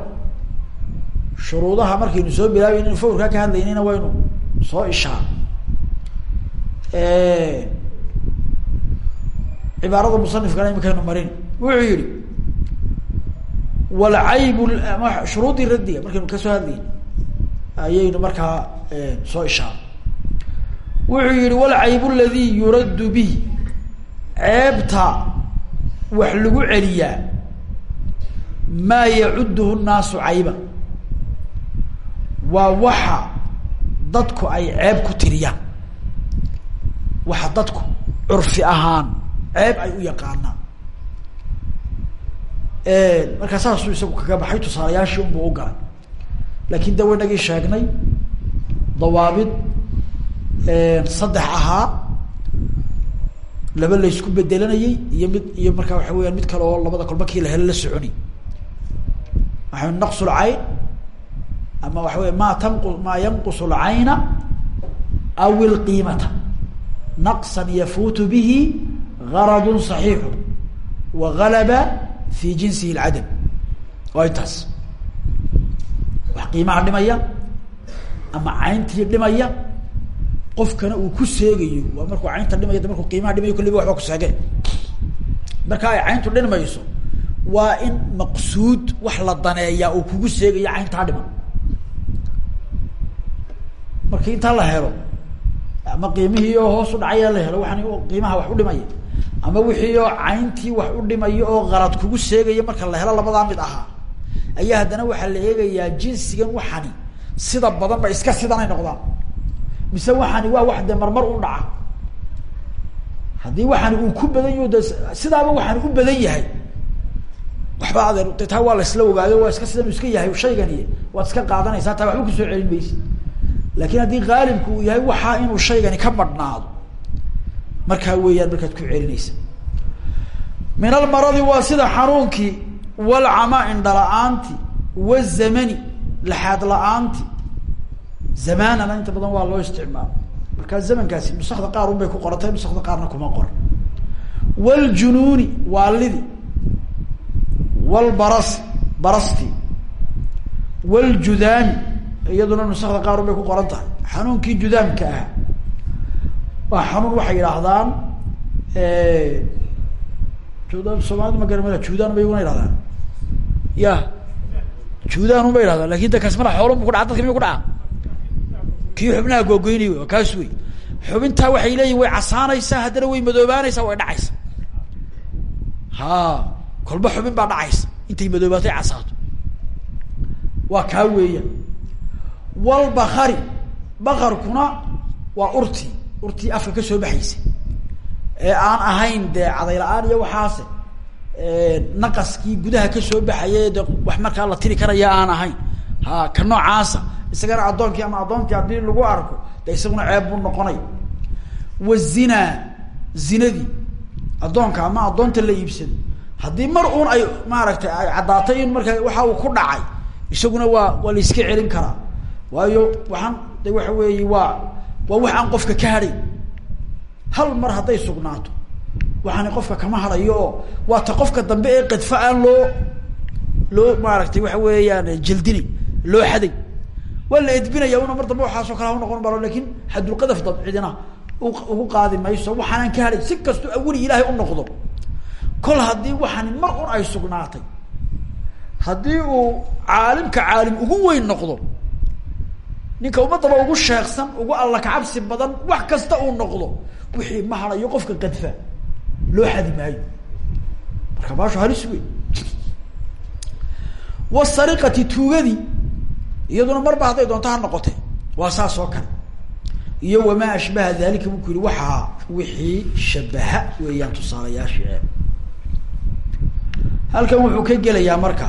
shuruudaha markaynu soo bilaabayna inu fawrkaa ka hadlaynayna waynu soo ishaar cibaarada musanifkana imikaynu marin. Wuxuu yihi walcayb shuruudii raddiga markaynu ka soo hadlayna ayaynu markaa soo ishaar wuxuu yihi walcayb ladi yuraddu bihi. Ceebta wax lagu celiyaa maa yacuduhu nnaasu cayba. Waa waxa dadku ay ceeb ku tiriyaan waxa dadku curfi ahaan ceeb ay u yaqaanaan. Markaa saasuu isagu kaga baxay tusaalayaashii unbuu u galay. Laakin de waynagii sheegnay dawaabid saddex ahaa laba laysku bedelanayay iyo mid iyo markaa waxa weyaan mid kale oo labada kolba kii la helo la soconi. Waxa naqs lcayn ama waxa wey ma tanqu maa yanqus lcayna aw ilqiimata yafuutu bihi garadu صaxiixu wa galaba fi jinsihi اlcadam waa intaas. Wax qiimaha dhimaya ama cayntii dhimaya qofkana uu ku seegayo. Waa markuu caynta dhimay markuu qiimaha dhimayo kulliba waxba kuseege marka ay cayntu dhinmayso waa in maqsuud wax la daneeyaa uu kugu seegayo cayntaa dhiman. Marki intaa la helo ama qiimihii oo hoos u dhacaya la helo waxaan qiimaha wax u dhimaya ama wixii oo cayntii wax u dhimayo oo qalad kugu seegaya marka la helo labadaa mid ahaa. Ayaa haddana waxaa la eegayaa jinsigan waxani sida badan ba iska sidanay noqdaan. Mise waxani waa wax dee marmar u dhaca. Haddii waxani uu ku badan yaho sidaaba waxani u badan yahay. Waxba adeer de taa waa la isla ogaayo waa iska sidan iska yahay shaygani waad iska qaadanaysaa taa waxba ku soo celin maysi laakin haddii qaalibku uu yahay waxaa inuu shaygani ka madhnaado markaa weeyaan markaad ku celinaysa. Min almaradi waa sida xanuunkii walcama indhala-aanti wazamani laxaad la'aanti. Zamaanana inta badan waa loo isticmaalo. Markaa zamankaasi nusakda qaar un bay ku qorantay nusakda qaarna kuma qoran wljunuuni waalidi wlbaras barasti. Wljudaami iyaduna nusakda qaar un bay ku qoran tahay xanuunkii judaamka ah. Waa xanuun waxay yidhaahdaan judan soomaalida ma garamaya judan bay una yihahdaan ya judan un ba yihahdaan laakiin de kaas mala xoolun ku dhaca dadka miyu ku dhaca. Kii xubnaha googoynay wey kaas wey xubintaa waxay leeyihiin way casaanaysaa haddana way madoobaanaysaa way dhacaysa. Ha kolba xubin baa dhacaysa intay madoobaatay casaato. Waa kaa weeyaan walbakari bakarkuna waa urti urtii afka ka soo baxaysa. Ee aan ahayn dee caday la'aan iyo waxaase naqaskii gudaha ka soo baxaya de wax markaa la tiri karaya aan ahayn. Ha ka noocaasa isagana addoonkii ama addoonkii haddii lagu arko de isaguna ceeb buu noqonay. Wazinaa zinadii addoonka ama addoonta la iibsado. Haddii mar uun ay maaragtay ay caddaatay in marka waxa uu ku dhacay isaguna waa waa la iska celin karaa waayo waxaan de waxa weeye waa waa wax aan qofka ka hadhayn hal mar hadday sugnaato waxaani qofka kama hadhayo oo waa ta qofka dambe ee qadfa aan loo loo maaragtay waxa weeyaan jildinay loo xaday. Waa la edbinaya una mar dambe waxaasoo kale ha noqon baro laakiin xadulqadaf dabcidina ugu qaadi mayso waxaanaan ka hadhay si kastoo aweli ilaahay u noqdo kol haddii waxaani mar un ay sugnaatay haddii uu caalimka caalim ugu weyn noqdo ninka ummadaba ugu sheeksan ugu alla kacabsi badan wax kasta uu noqdo wixii ma hadayo qofka qadfa loo xadi maayo. Marka baashu halis wey wasariqati tuugadii iyaduna marba hadday doonto ha noqote waa saas oo kale. Iyo wamaa ashbaha dalika buu ku yihi waxaa wixii shabaha weeyaan tusaalayaashii halkan wuxuu ka gelayaa marka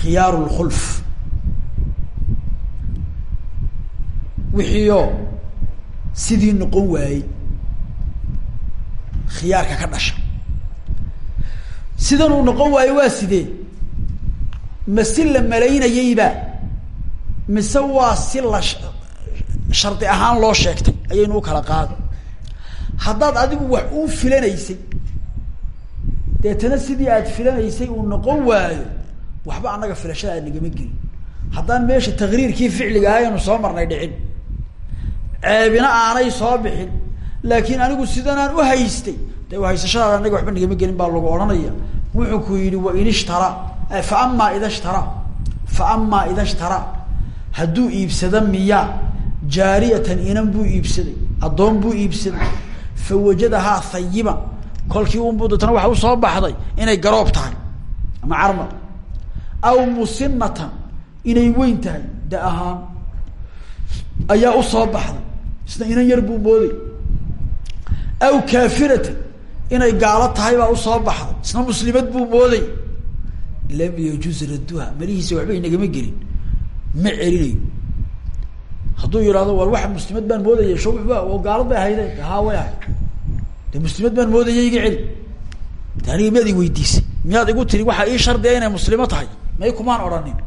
khiyaaru lkhulf wixii oo sidii noqon waayey. Khiyaarka ka dhasha. Sidan uu noqon waayo waa sidee? Ma si la malaynayeyba mise waa si la shardi ahaan loo sheegtay? Ayaynu u kala qaadi haddaad adigu wax uu filanaysay deetana sidii aad filanaysay uu noqon waayo waxba annaga filashada aad nagama gelin. Haddaan meesha takriirkii ficliga ahay soo marnay dhicin ceebina aanay soo bixin. Laakiin anigu sidanaan u haystay de haysashadaada anaga waxba nagama gelin baa lagu odhanaya. Wuxuu ku yihi wain ishtara. Fa amaa ida ishtara. Fa amaa ida ishtara. Hadduu iibsado miyaa jaariyatan inan buu iibsaday addoon buu iibsaday. Fa wajadahaa hayiban kolkii unbuu deetana waxa u soo baxday inay garoob tahay ama carmar aw musinatan inay weyn tahay da ahaan ayaa u soo baxday isna inan yar buu mooday aw kaafiratan inay gaalo tahay baa u soo baxday isna muslimad buu mooday lam yajuz raduha malihiisa waxba inagama gelin. Ma celinayo. Hadduu yihahdo war waxa muslimad baan moodaya sho oo gaalad bay ahayde haa way ahay de muslimad baan moodaya iga celi de aniga miyaad i weydiisay? Miyaad igu tiri waxaa ii shardiya inay muslimo tahay. May kumaan odhanin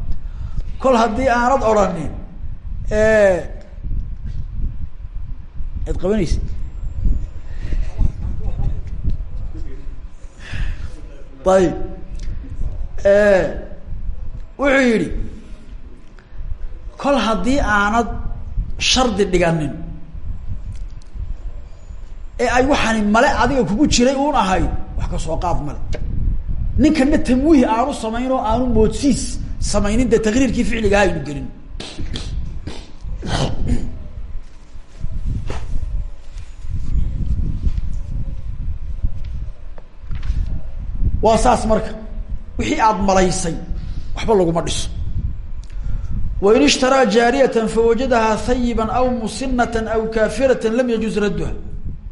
kol haddii aanad odhanin ad qabanaysa ayib wuxuu yidhi kol haddii aanad shardi dhiganin ee ay waxaani male adiga kugu jiray uun ahayd wax ka soo qaad male. Ninkana tamwiih aanu samayn oo aanu moodsiis samaynin dee takriirkii ficligaha aynu gelin waa saas marka. Wixii aada malaysay waxba laguma dhiso. Wain ishtaraa jaariyatan fawajadahaa hayiban aw musinatan aw kaafiratan lam yajuz radduha.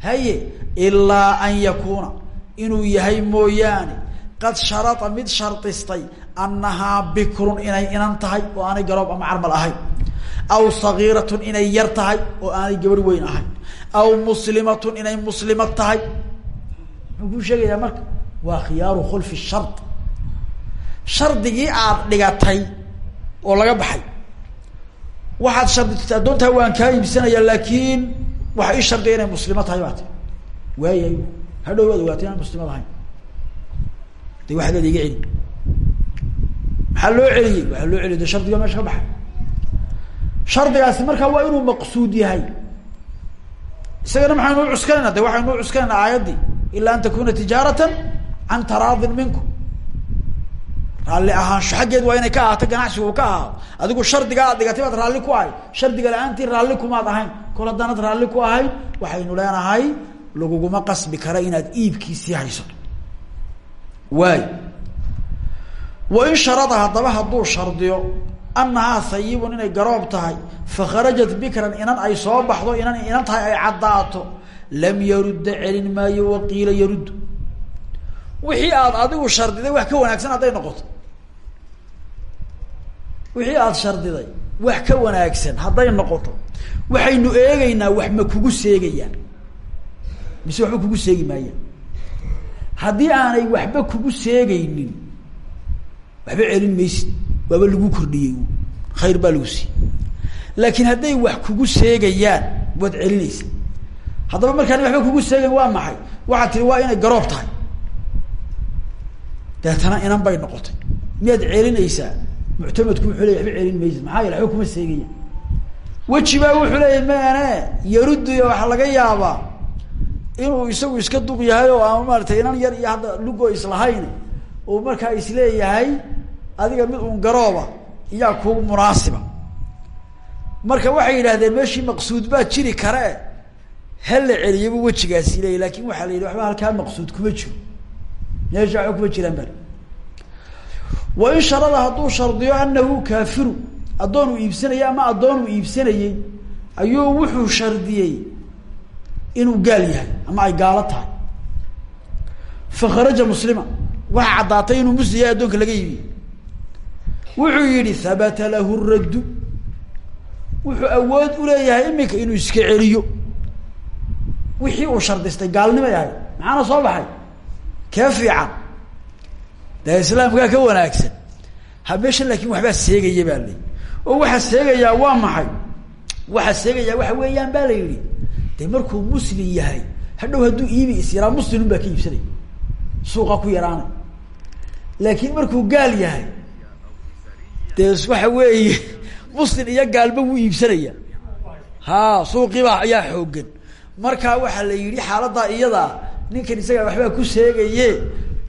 Haye ilaa an yakuuna. Inuu yahay mooyaane qad sharata mid shardistay annahaa bikrun inay inan tahay oo aanay garoob ama carmal ahayn. Aw sagiiratun inay yar tahay oo aanay gabar weyn ahayn. Aw muslimatun inay muslimad tahay. Muxuu kuu sheegayaa marka waa khiyaaru khulfi shard shardigii aad dhigatay oo laga baxay. Waxaad sharditay addoontaa waan kaa iibsanaya laakiin waxa ii shardiya inay muslimo tahay baa ti waayay. Hadhow waad ogaatay inaan muslimad ahayn de waxaad leeda iga celi maxaa loo celiyey waxaa loo celiy de shardiga meesha ka baxay. Shardigaasi markaa waa inuu maqsuud yahay. Isagana maxaynu u cuskanayna de waxaynu u cuskanayna aayaddii. Ilaa an takuna tijaaratan can taraadin minkum raalli ahaansho xaggeed waa inay ka ahaato ganacsigu ka ahaado adigu shardiga aad dhigatay baad raalli ku ahay. Shardiga la'aantii raalli kumaad ahayn. Kol haddaanad raalli ku ahayn waxaynu leenahay laguguma qasbi kara inaad iibkiisii haysato. Waay. Wain sharada haddaba hadduu shardiyo annahaa hayibun inay garoob tahay fakharajat bikran inan ay soo baxdo inan inan tahay ay caddaato lam yarudda celin maayo waqiila yaruddu wixii aad adigu shardiday wax ka wanaagsan hadday noqoto. Wixii aada shardiday wax ka wanaagsan hadday noqoto. Waxaynu eegeynaa wax ma kugu seegayaan. Mise waxba kugu seegi maayaan. Haddii aanay waxba kugu seegaynin waxba celin maysid waaba lagu kordhiyey khayr baa lagu siiyey. Laakiin hadday wax kugu seegayaan waad celinaysa haddaba markaan waxba kugu seegayn waa maxay? Waxaad tiri waa inay garoob tahay deetana inan bay noqotay. Miyaad celinaysaa? Muctamadku wuxuu leya waba celin maysid maxaa yele waba kuma seegaya. Weji baa wuxuu leeya maane yarudduy waxaa laga yaabaa inuu isagu iska duq yahay oo aan maaratay inan yar iyo hadda lugo islahayn uu markaa is leeyahay adiga mid uun garooba iyaa kugu munaasiba. Marka waxay yidhahdeen meeshii maqsuud baa jiri kare ha la celiyaba wejigaasi leeya laakiin waxaa la yidhi waxba halkaa maqsuud kuma jiro meesha waxba kuma jiraan bal wain sharada hadduu shardiyo anahu kaafiru addoon uu iibsanayay ama addoon uu iibsanayey ayuu wuxuu shardiyey inuu gaal yahay ama ay gaalo tahay fakharaja muslima waxa caddaatay inuu muslim yahay addoonka laga iibiyey wuxuu yihi habata lahu raddu wuxuu awood uleeyahay iminka inuu iska celiyo wixii uu shardistay gaalnimay ahay maxaana soo baxay kee fiican. Dee islaamkaa ka wanaagsan. Ha meesha laakin waxbaa seegaya baa la oo waxaa seegayaa waa maxay? Waxaa seegayaa waxa weeyaan baa la yidhi. Dee markuu muslim yahay hadhow hadduu iibi is yaraa muslimun baa ka iibsanay. Suuqa ku yaraanay. Laakiin markuu gaal yahay dee waxa weeye muslim iyo gaalba wuu iibsanaya. Ha suuqiibaa ayaa xoogan markaa waxaa la yidhi xaaladdaa iyadaa ninkan isagaa waxbaa ku seegaye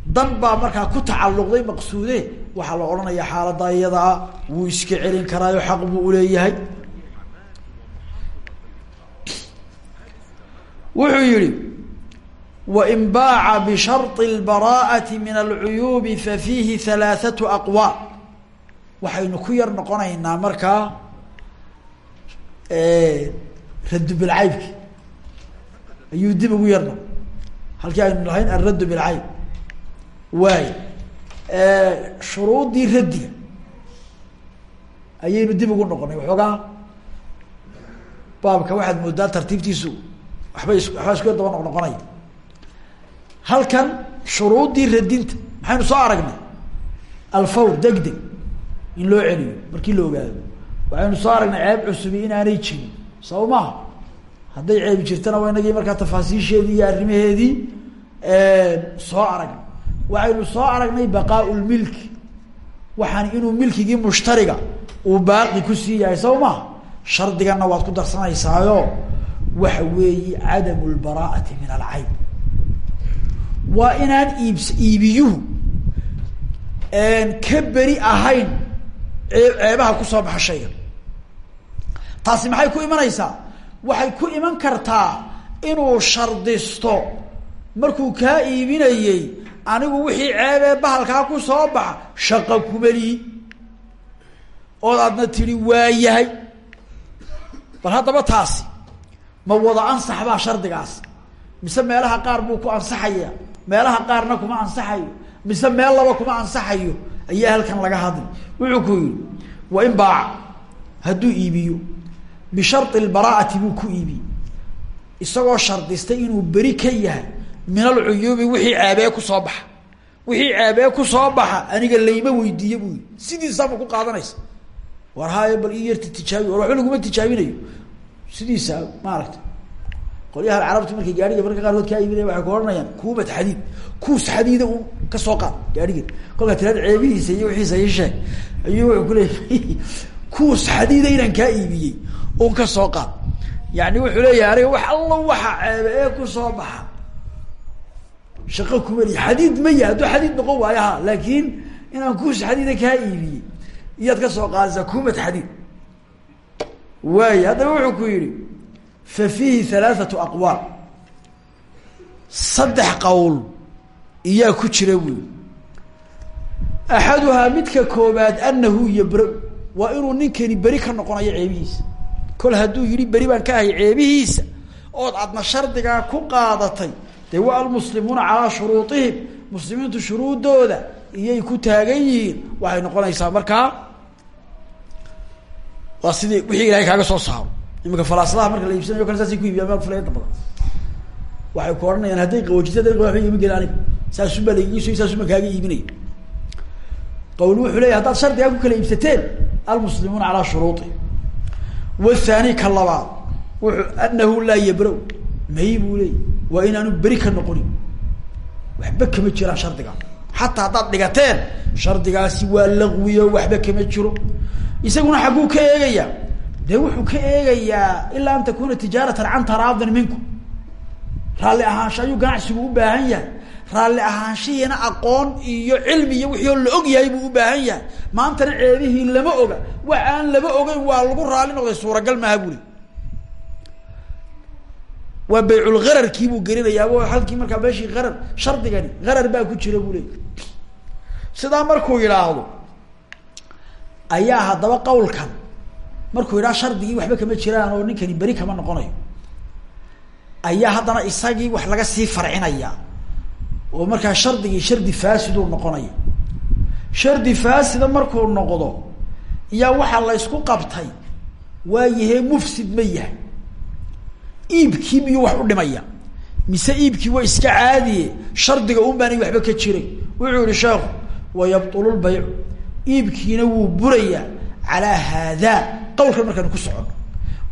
dan baa markaa ku tacalluqday maqsuude waxaa la odhanayaa xaaladdaa iyadaa wuu iska celin karaayo xaq buu uleeyahay wuxuu yihi wain baaca bisharط اlbaraa'ati min alcuyuubi fafiihi halaaثatu aqwaal waxaynu ku yar noqonaynaa markaa radu bilcaybki ayuu dib ugu yar noqday halkii aynu lahayn alraddu bilcayn waay shuruudii raddiga ayaynu dib ugu noqonay waxoogaa baabka waxaad moodaa tartiibtiisu waxbay waxbaa isku daba noq noqonaya halkan shuruudii radinta maxaynu soo aragnay? Alfawr deg deg in loo celiyo markii la ogaado. Waxaynu soo aragnay ceeb cusubi inaanay jirin. Saba maha hadday ceebi jirtana waa inagii markaa tafaasiisheedii iyo arrimaheedii soo aragnay waxaynu soo aragnay baqaau lmilki waxaan inuu milkigii mushtariga uu baaqi ku sii yahay saba maha shardigana waad ku darsanaysaayo waxa weeye cadamu lbaraa'ati min alcayb waa inaan iibs iibiyuhu ka beri ahayn ceebaha ku soo baxa shayga taasi maxay ku imanaysaa waxay ku iman kartaa inuu shardisto. Markuu kaa iibinayey anigu wixii ceebee bahalkaa ku soo baxa shaqa kumelihi ood aadna tidhi waayahay bal haddaba taasi ma wada ansax baa shardigaas. Mise meelaha qaar buu ku ansaxaya? Meelaha qaarna kuma ansaxayo? Mise meel laba kuma ansaxayo? Ayaa halkan laga hadlay wuxuu ku yihi wa in baaca hadduu iibiyo bishari lbaraa'ati buu ku iibiyey isagoo shardistay inuu beri ka yahay min alcuyuubi wixii ceebee ku soo baxa. Wixii ceebee ku soo baxa aniga layma weydiiye buu yihi sidiisaama ku qaadanaysa. War haayo bal ii yarta tijaabi war waxba laguma tijaabinayo. Sidiisa maaragta qolyaha carabtu markay gaariga marka qaarkood kaa iibinaya waxay ku ohanayaan kuubat xadiid. Kuus xadiida u ka soo qaad gaariga kolkaa tiraad ceebihiisa iyo wixiisa ii sheeg. Ayuu kuus xadiida inaan kaa iibiyey un ka soo qaad. Yani wuxuu leeyahay aniga wax alla waxa ceebe ee ku soo baxa. Shaqo kumeli xadiid ma yahay hadduu xadiid noqon waayo ha laakiin inaan kuus xadiida kaa iibiyey iyaad ka soo qaadaysaa kuumat xadiid. Waay haddaba wuxuu ku yihi fa fiihi halaathatu aqwaal. Saddex qowl iyaa ku jira buyi axaduhaa midka koobaad anahu yabra waa inuu ninkani beri ka noqonayo ceebihiisa kol hadduu yihi beri baan ka ahay ceebihiisa ood adna shardigaa ku qaadatay dee waa almuslimuuna calaa shuruuطihim muslimiintu shuruudooda iyay ku taagan yihiin waxay noqonaysaa markaa waa sidii wixii ilahay kaaga soo saaro. Imika falaaslaha marka la iibsanayo kale saasay ku iibiyaa meel badan. Waxay ku odhanayaan hadday qawoojisa da waba iima geli aniga. Saasuba laigiiso saasuma kaaga iibinaya qawl wuxuu leya haddaad shardigaa ku kala iibsateen almuslimuuna calaa shuruuطi wathani ka labaad wuxuu anahu laa yabra- may buu leey waa inaanu beri ka noqonin waxba kama jiraan shardiga xataa haddaad dhigateen shardigaasi waa laqwiyo waxba kama jiro isaguna xagguu ka eegayaa dee wuxuu ka eegayaa ilaa an takuna tijaaratan can taraadin minkum raalli ahaansho ayuu ganacsigu u baahan yahay raalli ahaanshihiina aqoon iyo cilmi iyo wixii oo la og yahay buu u baahan yahay. Maantana ceebihii lama oga. Wax aan lama ogeyn waa lagu raalli noqday suuragal maaha buli waa bayculgararkii buu gelinayaa halkii markaa meeshii qarar shardigani qarar baa ku jira buu leey sidaa markuu yidhaahdo ayaa haddaba qawlkan markuu yidhaha shardigii waxba kama jiraan oo ninkani beri kama noqonayo ayaa haddana isagii wax laga sii farcinaya oo markaa shardigii shardi faasiduu noqonaya shardi faasida markuu noqdo iyaa waxaa la ysku qabtay waayahee mufsid ma yahay. Iibkii miyuu wax u dhimaya. Mise iibkii waa iska caadiye shardiga un baanay waxba ka jiray wuxuu yihi sheekhu wayabtulu lbaycu. Iibkiina wuu burayaa calaa haadaa qawlkan markaanu ku socono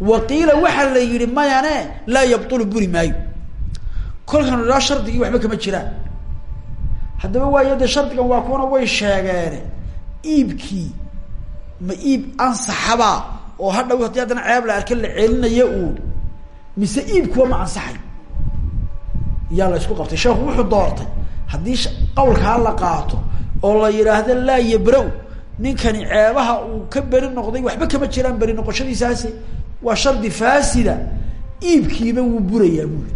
wa qiila waxaa la yihi mayane laa yabtulu buri maayo. Kolkanu idhaha shardigii waxba kama jiraan haddaba waayo dee shardigan waa kuwana way sheegeene iibkii ma iib ansaxabaa oo hadhaw haddii haddana ceeb la arka la celinayo uun mise iibkuwa ma ansaxay? Yaa la isku qabtay. Sheekhu wuxuu doortay haddii qawlkaa la qaato oo la yidhaahdo laa yabra- ninkani ceebaha uu ka beri noqday waxba kama jiraan beri noqoshadiisaasi. Waa shardi faasida. Iibkiiba wuu burayaa buuri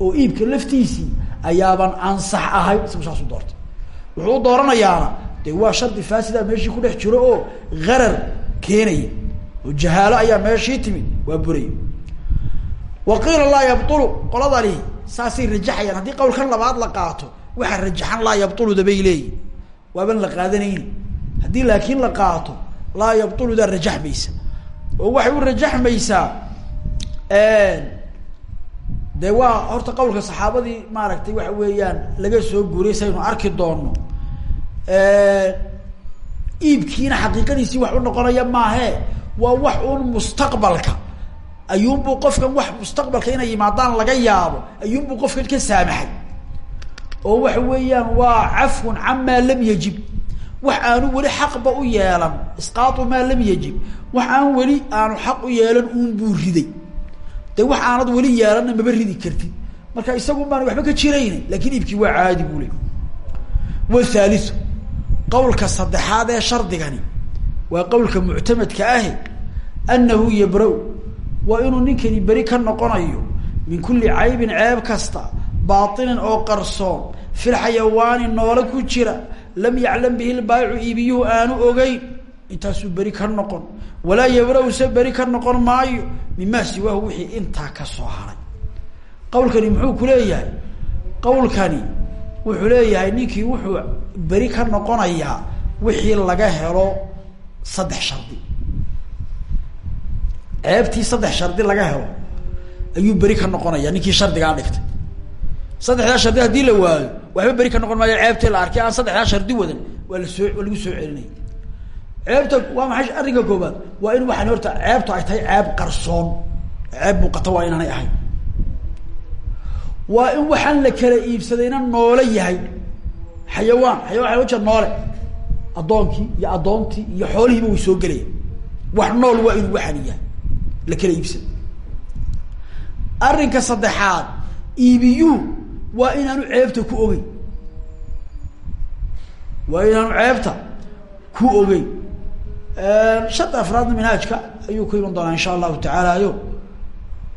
oo iibka laftiisii ayaaban ansax ahayn isagu saasuu doortay. Wuxuu u dooranayaana waa shardi faasida meeshii ku dhex jiro oo harar keenaya oo jahaalo ayaa meeshii timid waa buraya. Wa qiila laa yabulu qoladani saasay rajaxayaan. Haddii qawlkan labaad la qaato waxaa rajaxan laa yabuluda bay leeyihiin waaban la qaadanayni haddii laakiin la qaato laa yabuludaa rajaxmaysa oo waxay u rajaxmaysaa de waa horta qawlka saxaabadii maaragtay waxa weeyaan laga soo guuriyay saynu arki doono iibkiina xaqiiqadiisii wax u noqonaya maahe waa wax un mustaqbalka. Ayuunbuu qofkan wax mustaqbalka inay yimaadaan laga yaabo ayuunbuu qofkan ka saamaxay. Oo waxa weeyaan waa cafwun camaa lam yajib. Wax aanu weli xaqba u yeelan isqaatu maa lam yajib. Wax aan weli aanu xaq u yeelan uun buu riday de wax aanad weli yeelanna maba ridi kartid. Marka isagun baan waxba ka jirayna laakiin iibkii waa caadi buu le wthaliu qawlka saddexaad ee shardigani waa qawlka muctamadka ahi anahu yabra- waa inuu ninkani beri ka noqonayo min kuli caybin ceeb kasta baatinin oo qarsoon fil xayawaani noole ku jira lam yaclam bihi lbaayicu iibiyuhu aanu ogeyn intaasuu beri ka noqon walaa yabra- se beri ka noqon maayo mimaa siwaahu wixii intaa ka soo haray. Qawlkani muxuu ku leeyahay? Qawlkani wuxuu leeyahay ninkii wuxuu beri ka noqonayaa wixii laga helo saddex shardi. Ceebtii saddex shardi laga helo ayuu beri ka noqonaya ninkii shardigaa dhigtay. Saddexdaa shardi haddii la waayo waxba beri ka noqon maayo ceebtii la arkay aan saddexdaa shardi wadan waa la soo lagu soo celinaya ceebta waa maxay arrinka koobaad waa in waxaan horta ceebtu ay tahay ceeb qarsoon. Ceeb muuqata waa inaanay ahayn. Waa in waxaan la kala iibsadayna noole yahay. Xayawaan xayawaan waa jeed noole. Addoonkii iyo addoontii iyo xoolihiiba way soo gelaya wax nool waa inuu waxaan yahay. La kala iibsado arrinka saddexaad iibiyuhu waa inaanu ceebta ku ogeyn. Waa inaanu ceebta ku ogeyn shada afraadna minhaajka ayuu ku iman doonaa insha allahu tacaala yo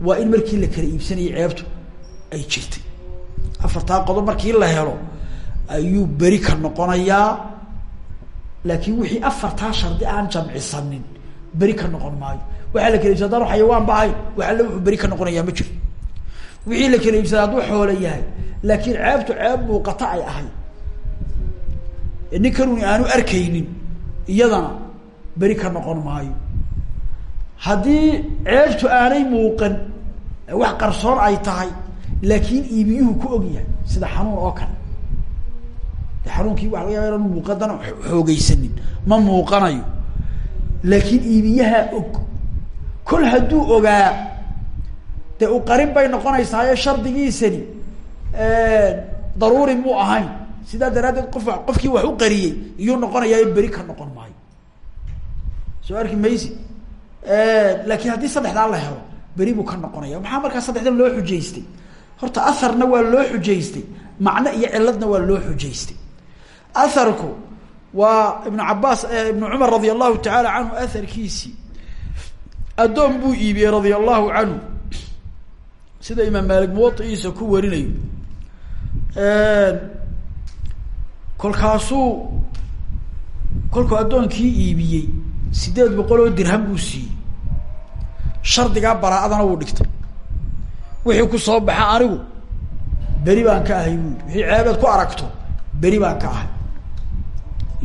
waa in markii la kala iibsanayay ceebtu ay jirtay. Afartaa qodob markii la helo ayuu beri ka noqonayaa laakiin wixii afartaa shardi aan jamcisanin beri ka noqon maayo. Waxaa la kala hadaan xayawaan ba ahayn wax alle wuxuu beri ka noqonayaa ma jiro wixii la kala iibsada hadduu xoolo yahay laakiin ceebtu ceeb muuqata ay ahayd ninkanuni aanu arkaynin iyadana beri ka noqon maayo. Haddii ceebtu aanay muuqan wax qarsoon ay tahay laakiin iibiyuhu ku og yahay sida xanuun oo kale. De xanuunkii waxa laga yaaba inaanu muuqadana xoogeysanin ma muuqanayo. Laakiin iibiyahaa og. Kol hadduu ogaa dee u qarin bay noqonaysaayo shardigiisani daruuri muu ahayn. Sidaa daraaddeed qof qofkii wax u qariyey iyuu noqonayaa beri ka noqon maayo soo arki maysi. Laakiin haddii saddexdaa la helo beri buu ka noqonaya maxaa markaa saddexdan loo xujaystay? Horta aharna waa loo xujaystay. Macno iyo ciladna waa loo xujaystay. Aharku waa ibnu cabaas ibnu cumar radia allahu tacaala canhu aharkiisii addoon buu iibiyey radia allahu canhu sida imaam maalik muwaiisa ku warinayo. Kolkaasuu kolkuu addoonkii iibiyey sideed boqol oo dirham buu siiyey. Shardigaa baraa-adana wuu dhigtay. Wixii ku soo baxa anigu beri baan ka ahay buui wixii ceebeed ku aragto beri baan ka ahay.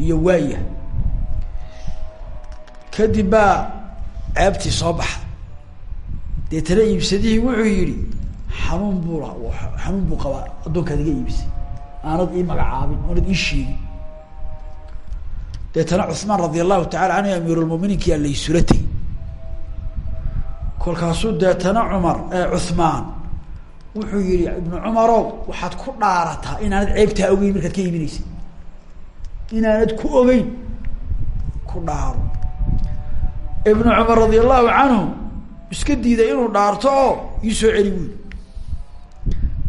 Iyo waaya kadib baa ceebtii soo baxda deetana iibsadihii wuxuu yihi xanuun buu xanuun buu qabaa. Addoonkaad iga iibisay aanad ii magacaabin oonad ii sheegin deetana cuثmaan radi allahu tacala canhu amiirulmuminiinki aa laysula tegey kolkaasuu deetana cumar cuثmaan wuxuu yihi ibnu cumarow waxaad ku dhaarataa inaanad ceebtaa ogeyn markaad ka iibinaysa inaanad ku ogeyn ku dhaaro. Ibnu cumar radi allahu canhu iska diiday inuu dhaarto oo ii soo celi. Buyi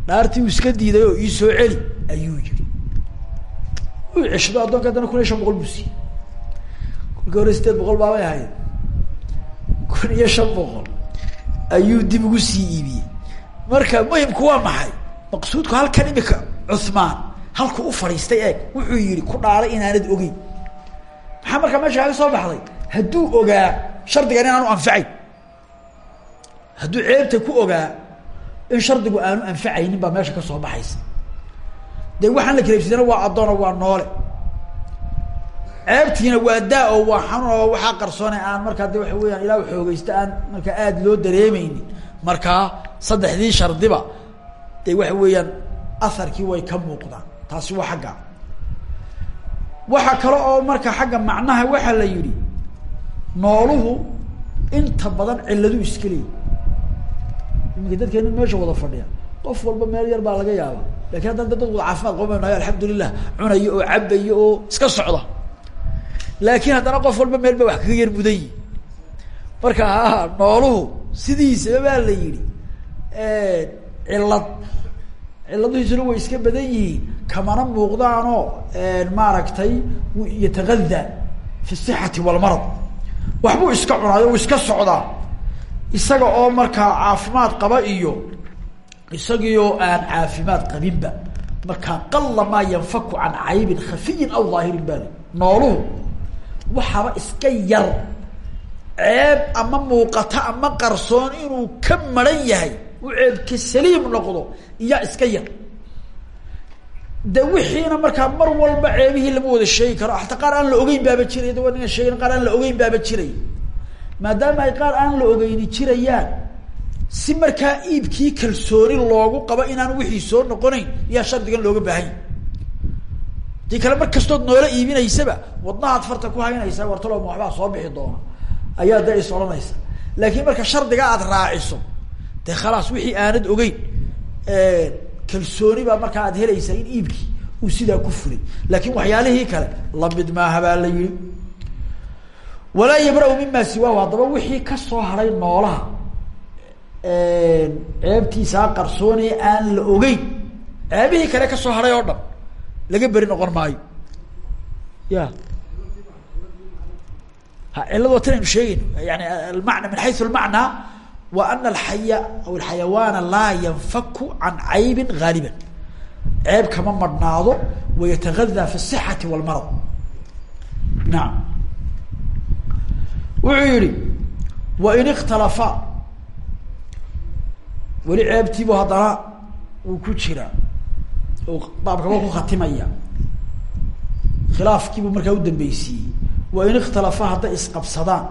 dhaartii uu iska diiday oo ii soo celi ayuu yihi u ceshado addoonka haddana kun iyo shan boqol buu siiyey kolkii hore sideed boqol baabay ahayd kun iyo shan boqol. Ayuu dib ugu sii iibiyey. Marka muhimku waa maxay? Maqsuudku halkan imika cuثmaan halku u fadhiistay eeg. Wuxuu yihi ku dhaaray inaanad ogeyn. Maxaa markaa meesha kaga soo baxday? Hadduu ogaa shardigan inaanu anfacayn. Hadduu ceebta ku ogaa in shardigu aanu anfacaynin baa meesha ka soo baxaysa dee waxaan la kaleebsadana waa addoon waa noole. Ceebtiina waa daa oo waa xanuun oo waxaa qarsoone aan markaa de waxa weyaan ilaa xoogeysta aan markaa aada loo dareemeynin markaa saddexdii shardiba de waxa weeyaan aharkii way ka muuqdaan. Taasi waa xagga. Waxa kale oo marka xagga macnaha waxaa la yidhi nooluhu inta badan ciladu iska leeyi iminka dadkeena meesha wada fadhiya. Qof walba meel yar baa laga yaaba laakiin haddana dad wada caafimaad qabanay alxamdulilah cunayo oo cabayo oo iska socda laakiin haddana qof walba meel ba wax kaga yar mudan marka ha nooluhu sidiisaba baa la yihi cilad ciladihiisuna way iska badan yihiin kamana muuqdaanoo maaragtay yatagada fi sixati walmarad waxbuu iska cunaayo iska socdaa isaga oo markaa caafimaad qaba iyo isagiioo aan caafimaad qabinba markaa qala maa yanfaku can caybin khafiyin aw daahirin baa nooluhu waxaaba iska yar ceeb ama muuqata ama qarsoon inuu ka maran yahay uu ceebka saliim noqdo iyaa iska yar. De wixiina markaa mar walba ceebihii lama wada sheegi karo. Hataa qaar aan la ogeyn baaba jiray da waa sheegin qaar aan la ogeyn baaba jiray. Maadaama ay qaar aan la ogeyni jirayaan si markaa iibkii kalsooni loogu qabo inaan wixii soo noqonayn iyaa shardigan looga baahanya dii kale mar kastood noola iibinaysaba wadnahaad farta ku haynaysaa wartalo ma waxbaa soo bixi doona. Ayaa de is odhanaysa. Laakiin marka shardiga aad raaciso dee khalaas wixii aanad ogeyn kalsooni baa markaa aad helaysaa in iibkii uu sidaa ku fulay. Laakin waxyaalihii kale la mid maaha baa la yihi walaa yabra- mima siwaahu. Haddaba wixii ka soo haray noolaha ceebtiisaa qarsoonaya aan la ogeyn. Ceebihii kale ka soo haray oo dhan laga beri noqon maayo. Ya. Ha cilad waa tan aynu sheegayno yani almana min xayu almacnaa wa ana alxaya aw alxayawaana laa yanfaku an caybin haaliban ceeb kama madhnaado wayatagadaa fi sixati walmarad naam. Wuxuu yihi wain ikhtalafa weli ceebtiibu haddana uu ku jiraa baabkaba ku khatimaya. Khilaafkiibuu markaa u dambeysiiyey wain ikhtalafa hadday isqabsadaan.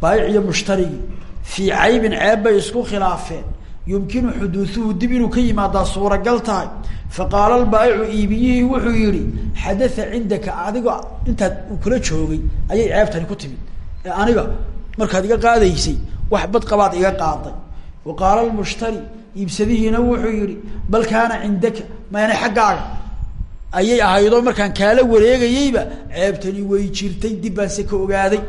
Baayic iyo mushtarigi fii caybin ceeb bay isku khilaafeen. Yumkinu xuduuduhu dib inuu ka yimaadaa suuragal tahay. Faqaala albaayicu iibiyihii wuxuu yihi xadatha cindaka adiga intaad uu kula joogay ayay ceebtani ku timid. Ee aniga markaad iga qaadaysay wax bad qabaad iga qaaday wa qaala lmushtari iibsadihiina wuxuu yihi bal kaana cindaka maana xaggaaga. Ayay ahaydoo markaan kaala wareegayeyba ceebtani way jirtay dib baan se ka ogaaday.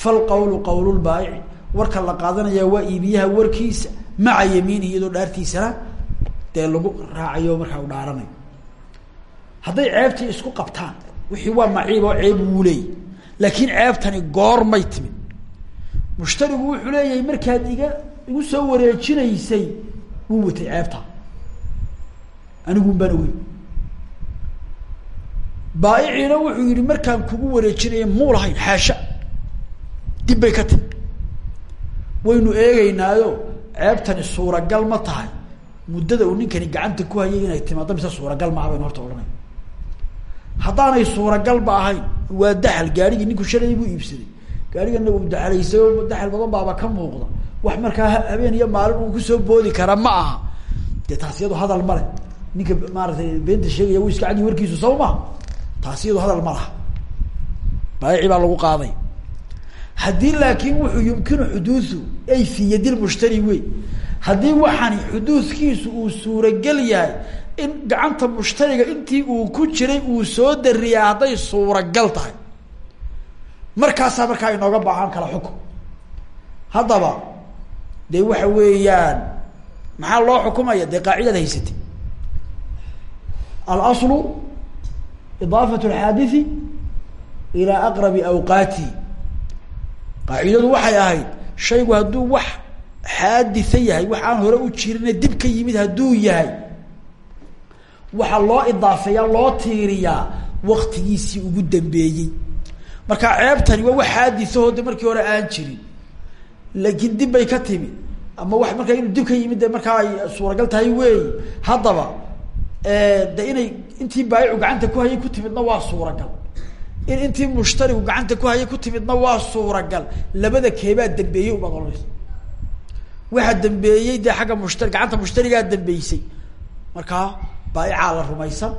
Falqawlu qawlulbaayici warka la qaadanaya waa iibiyaha warkiisa maca yamiinihi iyadoo dhaartiisana dee lagu raacayo markaa u dhaaranayo. Hadday ceebtii isku qabtaan wixii waa maciib oo ceeb wuu leeyay laakiin ceebtani goormay timid mushtarigu wuxuu leeyahay markaad iga igu soo wareejinaysay wuu watay ceebta. Anigun baan ogeyn. Baaiciina wuxuu yihi markaan kugu wareejinaya muu lahayn xaasha. Dib bay ka timi waynu eegeynaayo ceebtani suuragal ma tahay. Muddada uu ninkani gacanta ku hayay inay timaado mise suuragal maaha baynu horta odhanay. Haddaanay suuragalba ahayn waa daxal gaarigii ninku shalay buu iibsaday gaarigana uu daxalaysay oo daxal badan baaba ka muuqda. Wax markaa habeen iyo maalin uu ku soo boodi kara ma aha. Dee taas iyado hadal male ninka maaratay beenta sheegaya wuu iska cadi warkiisu saw ma? Taas hadal ma laha. Baa lagu qaaday. Haddii laakin wuxuu yumkinu xuduudu ay fi yadi lmushtari wey haddii waxani xuduudkiisu uu suuragel yahay in gacanta mushtariga intii uu ku jiray uu soo dariyaa hadday suuragal tahay markaasaa markaa inooga baahan kala xukun haddaba dee waxa weeyaan maxaa loo xukumaya? Dee qaacidad haysatay alaslu idaafat alxaadithi ilaa aqrabi awqaati. Qaacidadu waxay ahayd shaygu hadduu wax xaaditha yahay wax aan hore u jirine dib ka yimid hadduu yahay waxaa loo idaafeeyaa loo tiiriyaa waktigiisii ugu dambeeyey marka ceebtani waa wax xaadithaho de markii hore aan jirin. Laakiin dib bay ka timi. Ama wax markaa inuu dib ka yimid de markaa ay suuragal tahay weeyi haddaba de inay intii baayicu gacanta ku hayay ku timidna waa suuragal. In intii mushtarigu gacanta ku hayay ku timidna waa suuragal. Labada keebaa dambeeyey ubaad ohanaysa waxaa dambeeyey dee xagga mushtari gacanta mushtarigaa dambeysay. Markaa baaicaa la rumaysan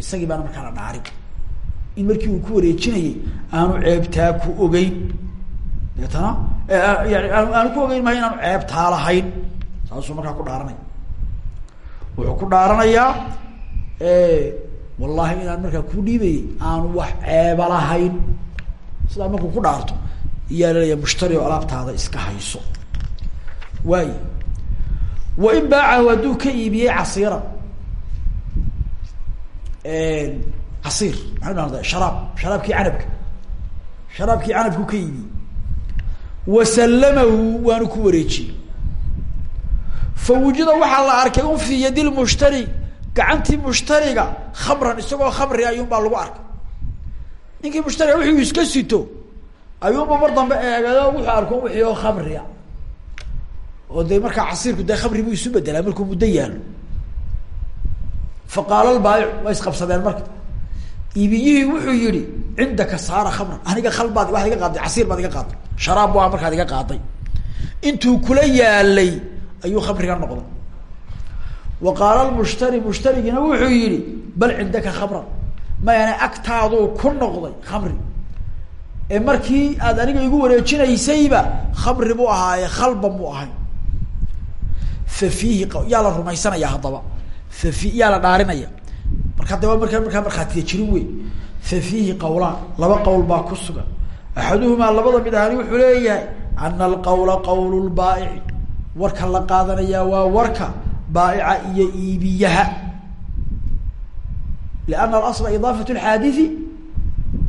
isagii baana markaa la dhaarin in markii uu ku wareejinayay aanu ceebtaa ku ogeyn. Deetana yani aanu ku ogeyn maha inaanu ceebtaa lahayn. Saasuu markaa ku dhaaranaya wuxuu ku dhaaranayaa wallahi inaan markaa ku dhiibayay aanu wax ceeba lahayn. Sidaa markuu ku dhaarto iyaa laleeya mushtari oo alaabtaada iska hayso. Waay. Wain baacahu hadduu ka iibiyey casiiran casiir maxay dhahda sharaab sharaabkii canabka. Sharaabkii canabku ka iibiyey wasallamahu waanu ku wareejiyey. Fa wujida waxaa la arkay un fi yadi lmushtari gacantii mushtariga khamran isagoo khamri ayuun baa lagu arkay. Ninkii mushtariga wixii iska sito. Ayuunba mar dambe eegado wuxuu arko wixii oo khamria oo dee markaa casiirku dee khamri buu isu bedelaa markuu muddo yaalo fa qaala lbaayic waa isqabsadeen marka iibiyihii wuxuu yihi cindaka saara khamran. Aniga khal baad waxaad iga qaaday casiir baad iga qaaday sharaab bu markaad iga qaaday intuu kula yaalay ayuu khamriga noqday. Wa qaala lmushtari mushtarigina wuxuu yihi bal cindaka khamran. Mayana agtaaduu ku noqday khamri. Ee markii aad aniga igu wareejinaysayba khamri buu ahaaye khalban buu ahay. Fa fiihi yaa la rumaysanaya haddaba. Fa fi yaa dhaarinaya marka daba markaa markaa markhaatiya jirin wey fa fiihi qawlaan laba qowl baa ku sugan. Axaduhumaa labada mid ahani wuxuu leeyahay ana alqawla qawlu lbaa'ici warka la qaadanayaa waa warka baaica iyo iibiyaha. Lianna alasla idaafat lxaadii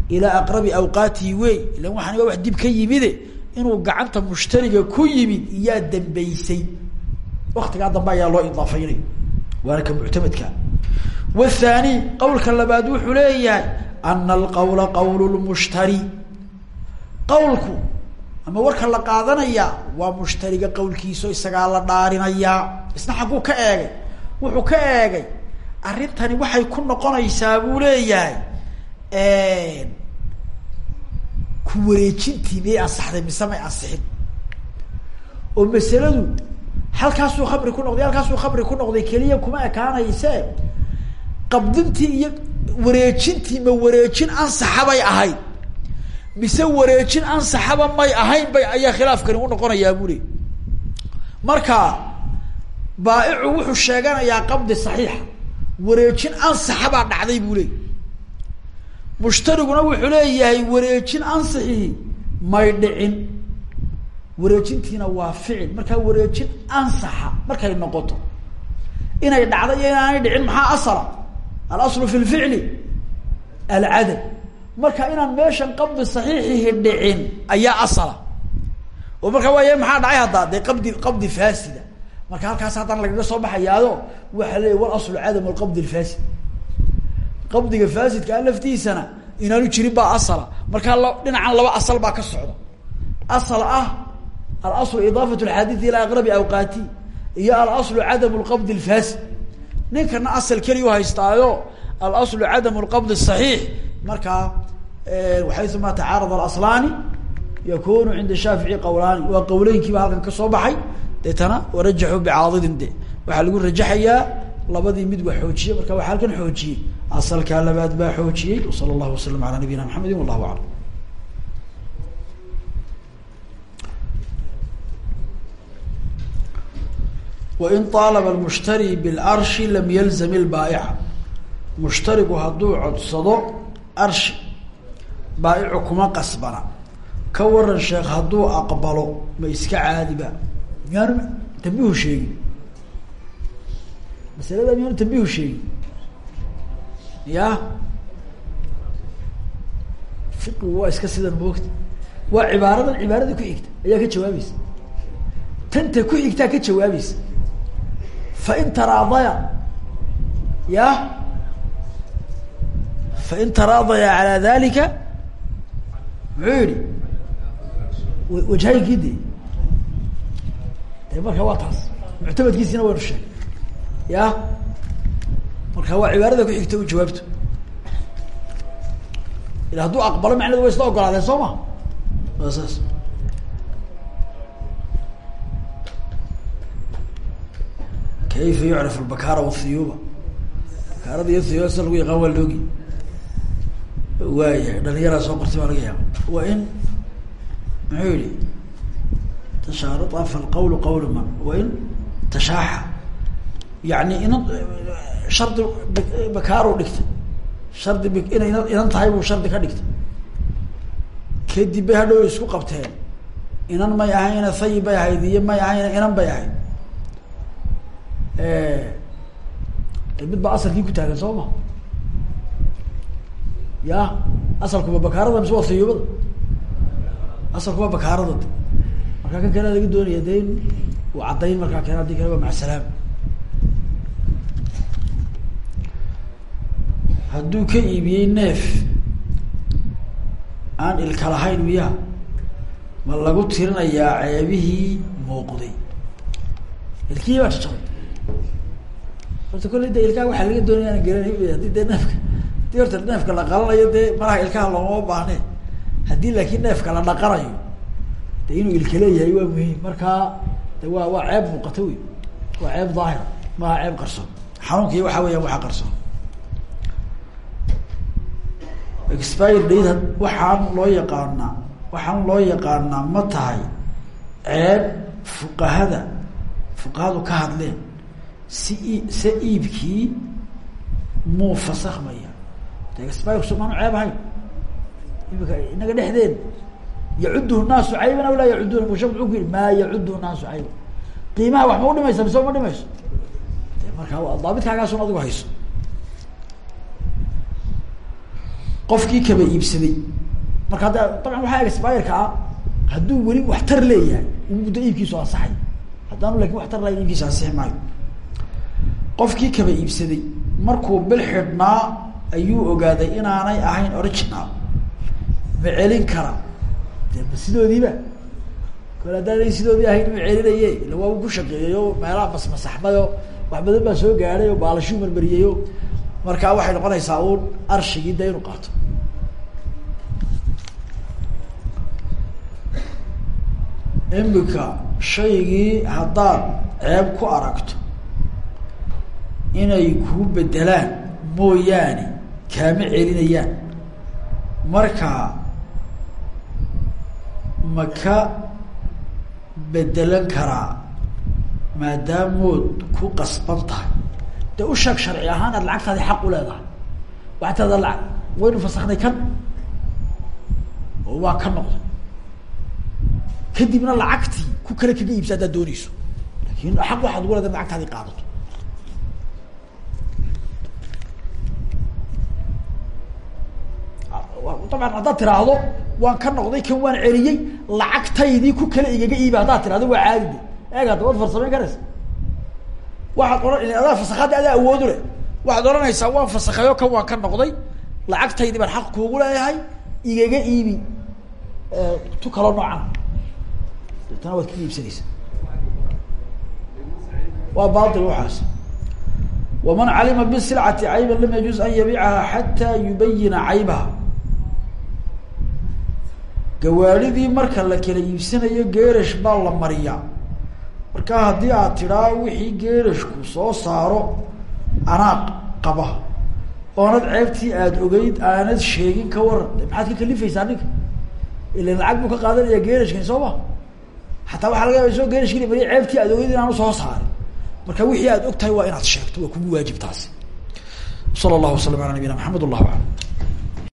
ilaa aqrabi awqaatihi wey ilan waxaan waa wax dib ka yimide inuu gacanta mushtariga ku yimid iyaa dambeysay waktigaa dambe ayaa loo idaafeynay waana ka wthani qawlka labaad wuxuu leeyahay ana alqawla qawl lmushtari qawlku ama warka la qaadanaya waa mushtariga qawlkiiso isagaa la dhaarinayaa isna xagguu ka eegay wuxuu ka eegay arrintani waxay ku noqonaysaa buu leeyahay ku wareejintii miyay ansaxday mise may ansixin. Oo masaladu halkaasuu khamri ku noqday halkaasuu khamri ku noqday keliya kuma ekaanayse qabdintii iyo wareejintii ma wareejin ansaxa bay ahayd mise wareejin ansaxaba may ahayn bay ayaa khilaafkani unoqonayaa buu le marka baaicu wuxuu sheeganayaa qabdi saxiixa. Wareejin ansaxa baa dhacday buu leey mushtariguna wuxuu leeyahay wareejin ansixii may dhicin. Wareejintiina waa ficil. Markaa wareejin ansaxa markay noqoto inay dhacday iyo inaanay dhicin maxaa asala alaslu fi lficli alcadam marka inaan meeshan qabdi saxiixihi dhicin ayaa asala. Oo markaa waaya maxaa dhacay haddaa dee qabdi qabdi faasida. Marka halkaas haddana lagaga soo baxayaado waxaa leeya wal aslu cadam alqabdi alfasid qabdiga faasidka a laftiisana inaanu jirin baa asala. Markaa la dhinacan laba asal baa ka socda asal ah alaslu idaafat alxaadii ilaa aqrabi awqaati iyo alaslu cadam lqabdi alfasid ninkana asal keliya haystaayo alaslu cadam lqabd saxiix markaa waxayuma tacaarad alaslaani yakunu cinda shaafici qawlaani waa qawleynkiiba halkan ka soo baxay. Deetana warajaxuu bicaadidin de. Waxaa lagu rajaxayaa labadii mid waa xoojiye marka waxaa halkan xoojiyey. Asalkaa labaad baa xoojiyey. Wsala allahu wasalam ala nabiyina maxamedi wallahu aclam wain aalaba lmushtari bilarshi lam yalzam ilbaaica mushtarigu hadduu codsado arshi baaicu kuma qasbana ka waran sheekh hadduu aqbalo ma iska caadiba miyaanu tambihu sheegin masalada miyaanu tambihu sheegin ya fiqigu waa iska sidan moogta waa cibaaradan cibaarada ku xigta ayaa ka jawaabaysa tanta ku ka jawaabaysa fain taraadaya ya fain taraadaya calaa dalika muxuu yihi wajhaynkii de marka waa taas muctamadkiisina waynu sheegay ya marka waa cibaarada ku xigta u jawaabto ila hadduu aqbalo macnedu way isla ogolaadeen soo ma saas kayfa yucrif albakaara wathiyuuba bakaarada iyo thiyuuba sida lagu yaqaan waa loogi waayahay dhalinyaraa soo qortay baa laga yaaba wa in muxuu yihi tashaarua falqawlu qawlu man wain tashaaxa yani inan shardi bakaaru dhigtay shardi b inay inan inan tahay buu shardi ka dhigtay kadib bay hadhow isku qabteen inan may ahayna thayib bay ahayd iyo may ahayna inan bay ahayd mid baa asalkii ku taagan soo ma? Ya asalkuba bakaarada mise waa thayubada asalku waa bakaarada markaa kan kale laga doonaya de in uu caddayn markaa keen haddii kale waa macasalaam hadduu ka iibiyey neef aan ilka lahayn miya ma lagu tirinayaa ceebihii muuqday. Ilkihii baa jajabay horta kolley de ilkaha waxaa laga doonaya aan garanay haddii dee neefka haddii horta neefka la qalanayo dee malaha ilkaha looma baahne. Haddii laakiin neefka la dhaqanayo de inuu ilka leeyahay waa muhiim. Markaa de waa waa ceeb muuqata wey waa ceeb daahir. Maaha ceeb qarsoon. Xanuunkii waxaa weeyaan waxa qarsoon. Expire date waxaan loo yaqaanaa waxaan loo yaqaanaa ma tahay ceeb fuqahada fuqahadu ka hadleen si se iibkii muu fasakmaya expire maanu ceeb ahayn. Imika inaga dhexdeen. Yacuduhu naasu cayban aw laa yacuduna musha muxuu ku yihi maa yacuduhu naasu cayban. Qiimaha wax ma udhimaysa mise uma dhimayso? Markaa daabitkaagaasun adigu hayso. Qofkii kaba iibsaday. Marka hadda dabcan waxaa expireka ah hadduu weli waxtar leeyahay muddo iibkiisu ansaxay. Haddaanu laakiin waxtar lahayn iibkiisu ansixi maayo qofkii kaba iibsaday markuu bil xidhnaa ayuu ogaaday inaanay ahayn original. Ma celin kara. De sidoodiiba. Kole haddaanay sidoodii ahayn ma celinaye ila waa u ku shaqeeyayo meelaha masmasaxmayo wax badan baa soo gaadhay oo baalashuu marmariyayo markaa waxay noqonaysaa uun arshigii da inu qaato. Imika shaygii haddaad ceeb ku aragto inay kuu bedelaan mooyaane kaama celinayaan. Marka ma ka bedelan karaa maadaamood ku qasban tahay. De u sheeg sharci ahaan aad lacagtaadi xaq u leedahay. Waxaa tada lacag waynu fasaknay kan. Oo waa ka noqday. Kadibna lacagtii ku kale kaga iibsa haddaad dooneyso laakiin xaq waxaad ugu leedahay lacagtaadi qaadato dabcan haddaad tiraahdo waan ka noqday kan waan celiyey lacagtaydii ku kale igaga iibi haddaad tirahdo waa caadi. De eeg hadda waad farsamayn karaysa. Waxaad ohan adaa fasakada adaa awoodu leh. Waxaad odhanaysaa waan fasakayo kan waan ka noqday. Lacagtaydii baan xaq kuugu leeyahay igaga iibi tu kaloo noocan. Deetana waad iibsanaysa. Waa bail waxaas. Waman calima bisilcati cayban lam yajuz an yabiicaha xataa yubayina caybaha gawaadidii marka la kala iibsanayo geerash baa la mariyaa marka haddii aad tidhaa wixii geerashku soo saaro anaaq qaba. Oonad ceebtii aada ogeyd aanad sheegin ka waran maxaad ka kalifaysaa ninka? Ilan lacag buu ka qaadanaya geerashkani soo ma? Xataa waxaa laga yaba isagoo geerashkini mariya ceebtii aad ogeyd inaanu soo saarin. Marka wixii aad og tahay waa inaad sheegto waa kugu waajib taasi. Sala allahu waslam ala nabiyina maxamed wallahu aclam